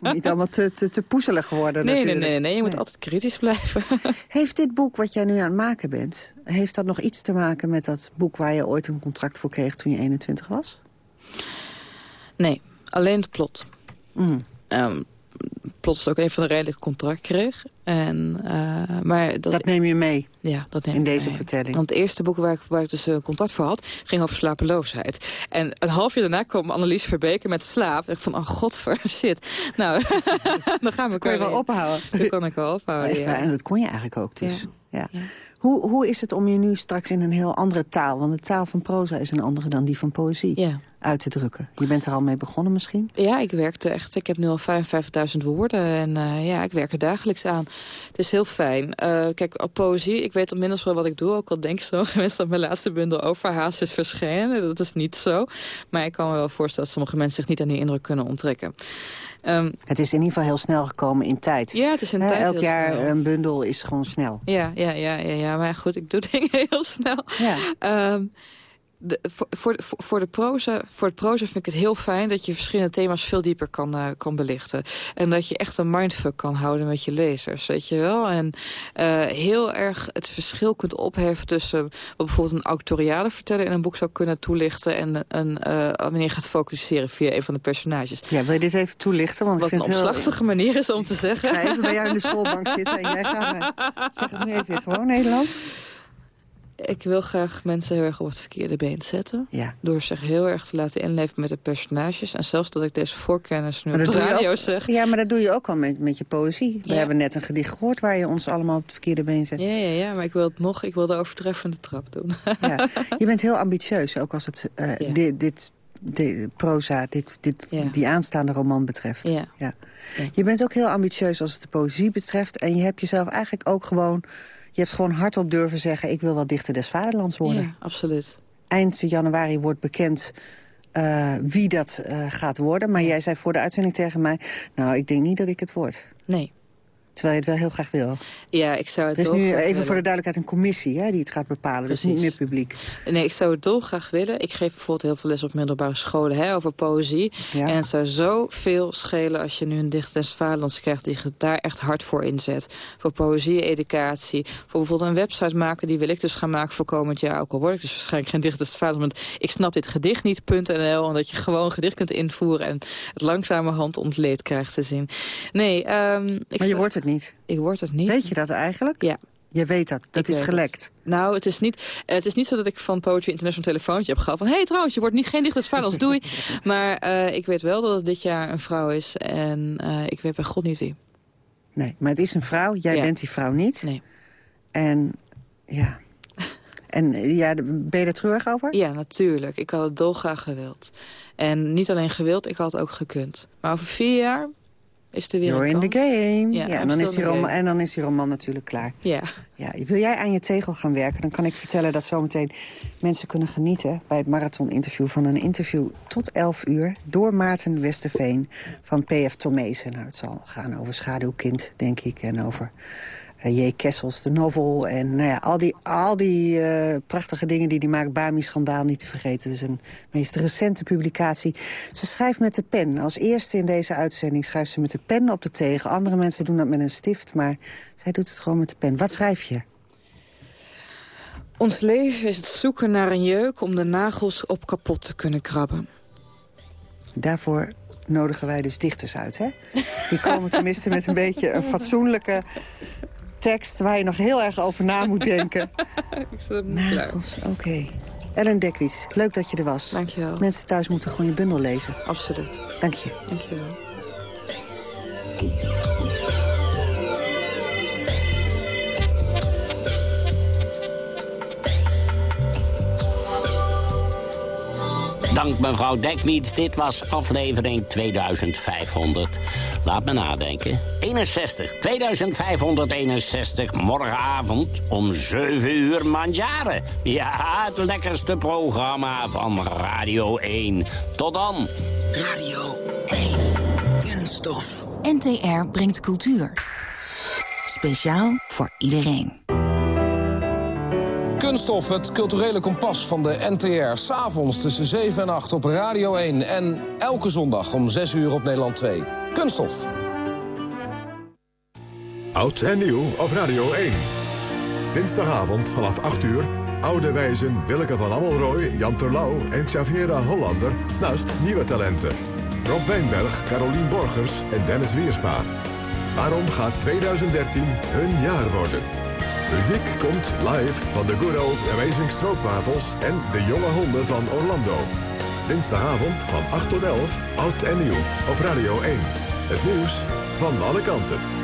Niet allemaal te, te, te poezelig geworden nee, natuurlijk. Nee, nee, nee. Je moet altijd kritisch blijven. heeft dit boek wat jij nu aan het maken bent... heeft dat nog iets te maken met dat boek waar je ooit een contract voor kreeg toen je 21 was? Nee, alleen het plot. Mm. Um, plot is ook een van de ik contract kreeg. En, uh, maar dat, dat, neem je mee ja, dat neem in deze mee. vertelling? Want het eerste boek waar ik, waar ik dus uh, contact voor had... ging over slapeloosheid. En een half jaar daarna kwam Annelies Verbeke met slaap. En ik van, oh god, voor shit. Nou, dan gaan we... Kon je wel ophouden. Kon ik wel ophouden, ja. En dat kon je eigenlijk ook dus. Ja. Hoe, hoe is het om je nu straks in een heel andere taal... want de taal van proza is een andere dan die van poëzie... Ja. Uit te drukken? Je bent er al mee begonnen misschien? Ja, ik werkte echt. Ik heb nu al 55.000 woorden en uh, ja, ik werk er dagelijks aan. Het is heel fijn. Uh, kijk, op poëzie, ik weet inmiddels wel wat ik doe. Ook al denk ik zo mensen dat mijn laatste bundel overhaast is verschenen. Dat is niet zo. Maar ik kan me wel voorstellen dat sommige mensen zich niet aan die indruk kunnen onttrekken. Um, het is in ieder geval heel snel gekomen in tijd. Ja, het is in He, tijd Elk jaar snel. een bundel is gewoon snel. Ja, ja, ja, ja, ja, maar goed, ik doe dingen heel snel. Ja. Um, de, voor, voor, voor, de proza, voor het proza vind ik het heel fijn dat je verschillende thema's veel dieper kan, uh, kan belichten. En dat je echt een mindfuck kan houden met je lezers, weet je wel. En uh, heel erg het verschil kunt opheffen tussen wat bijvoorbeeld een autoriale verteller in een boek zou kunnen toelichten en een, uh, wanneer gaat focusseren via een van de personages. Ja, wil je dit even toelichten? Want wat ik een vind opslachtige heel... manier is om te zeggen. Ik ga even bij jou in de schoolbank zitten en jij gaat... Zeg het nu even gewoon Nederlands. Ik wil graag mensen heel erg op het verkeerde been zetten. Ja. Door zich heel erg te laten inleven met de personages. En zelfs dat ik deze voorkennis nu op de radio ook- zeg. Ja, maar dat doe je ook al met, met je poëzie. We hebben net een gedicht gehoord waar je ons allemaal op het verkeerde been zet. Ja, ja, ja, maar ik wil het nog, ik wil de overtreffende trap doen. Ja. Je bent heel ambitieus, ook als het eh, Ja. dit, dit, dit proza, dit, dit, Ja. die aanstaande roman betreft. Ja. Ja. Je bent ook heel ambitieus als het de poëzie betreft. En je hebt jezelf eigenlijk ook gewoon... Je hebt gewoon hardop durven zeggen... ik wil wel dichter des vaderlands worden. Ja, absoluut. Eind januari wordt bekend eh, wie dat eh, gaat worden. Maar jij zei voor de uitzending tegen mij... nou, ik denk niet dat ik het word. Nee. Terwijl je het wel heel graag wil. Ja, ik zou het Er is nu even willen. voor de duidelijkheid een commissie hè, die het gaat bepalen. Dus niet meer publiek. Nee, ik zou het dolgraag willen. Ik geef bijvoorbeeld heel veel les op middelbare scholen hè, over poëzie. Ja. En het zou zoveel schelen als je nu een dichter des vaderlands krijgt... die zich daar echt hard voor inzet. Voor poëzie-educatie. Voor bijvoorbeeld een website maken. Die wil ik dus gaan maken voor komend jaar. Ook al word ik dus waarschijnlijk geen dichter des vaderlands. want Ik snap dit gedicht niet.nl. Omdat je gewoon een gedicht kunt invoeren... en het langzamerhand ontleed krijgt te zien. Nee, ehm, ik Maar je wordt het niet. Ik word het niet. Weet je dat eigenlijk? Ja. Je weet dat. Dat Ik is gelekt. Nou, het is, niet, het is niet zo dat ik van Poetry International een telefoontje heb gehad... van, hé hey, trouwens, je wordt niet geen dichters vaderlands, doei. maar eh, ik weet wel dat het dit jaar een vrouw is. En eh, ik weet bij god niet wie. Nee, maar het is een vrouw. Jij Ja. bent die vrouw niet. Nee. En ja... En ja, ben je er treurig over? Ja, natuurlijk. Ik had het dolgraag gewild. En niet alleen gewild, ik had het ook gekund. Maar over vier jaar is weer You're in the game. Ja, Ja, en, dan is die roman, en dan is die roman natuurlijk klaar. Ja. Ja, wil jij aan je tegel gaan werken? Dan kan ik vertellen dat zometeen mensen kunnen genieten... bij het marathon-interview van een interview tot 11 uur... door Maarten Westerveen van P.F. Tomezen. Nou, het zal gaan over Schaduwkind, denk ik, en over... eh, J. Kessels, de novel. En nou ja, al die, al die eh, prachtige dingen die hij maakt. Bami-schandaal niet te vergeten. Is een meest recente publicatie. Ze schrijft met de pen. Als eerste in deze uitzending schrijft ze met de pen op de tegel. Andere mensen doen dat met een stift, maar zij doet het gewoon met de pen. Wat schrijf je? Ons leven is het zoeken naar een jeuk om de nagels op kapot te kunnen krabben. Daarvoor nodigen wij dus dichters uit, hè? Die komen tenminste met een beetje een fatsoenlijke tekst... waar je nog heel erg over na moet denken. Ik klaar. Nagels, oké. Ellen Dekwits, leuk dat je er was. Dankjewel. Mensen thuis moeten gewoon je bundel lezen. Absoluut. Dank je. Dankjewel. Dank mevrouw Dekwiets. Dit was aflevering 2500 Laat me nadenken. 61, 2561, morgenavond om 7 uur Mandjaren. Ja, het lekkerste programma van Radio 1. Tot dan. Radio 1. Kunststof. NTR brengt cultuur. Speciaal voor iedereen. Kunststof, het culturele kompas van de NTR. S'avonds tussen 7 en 8 op Radio 1. En elke zondag om 6 uur op Nederland 2. Kunststof. Oud en nieuw op Radio 1. Dinsdagavond vanaf 8 uur. Oude wijzen Willeke van Ammelrooy, Jan Terlouw en Xaviera Hollander... naast nieuwe talenten. Rob Wijnberg, Carolien Borgers en Dennis Wierspa. Waarom gaat 2013 hun jaar worden? Muziek komt live van de Good Old Amazing Stroopwafels en de jonge honden van Orlando. Dinsdagavond van 8 tot 11, oud en nieuw, op Radio 1. Het nieuws van alle kanten.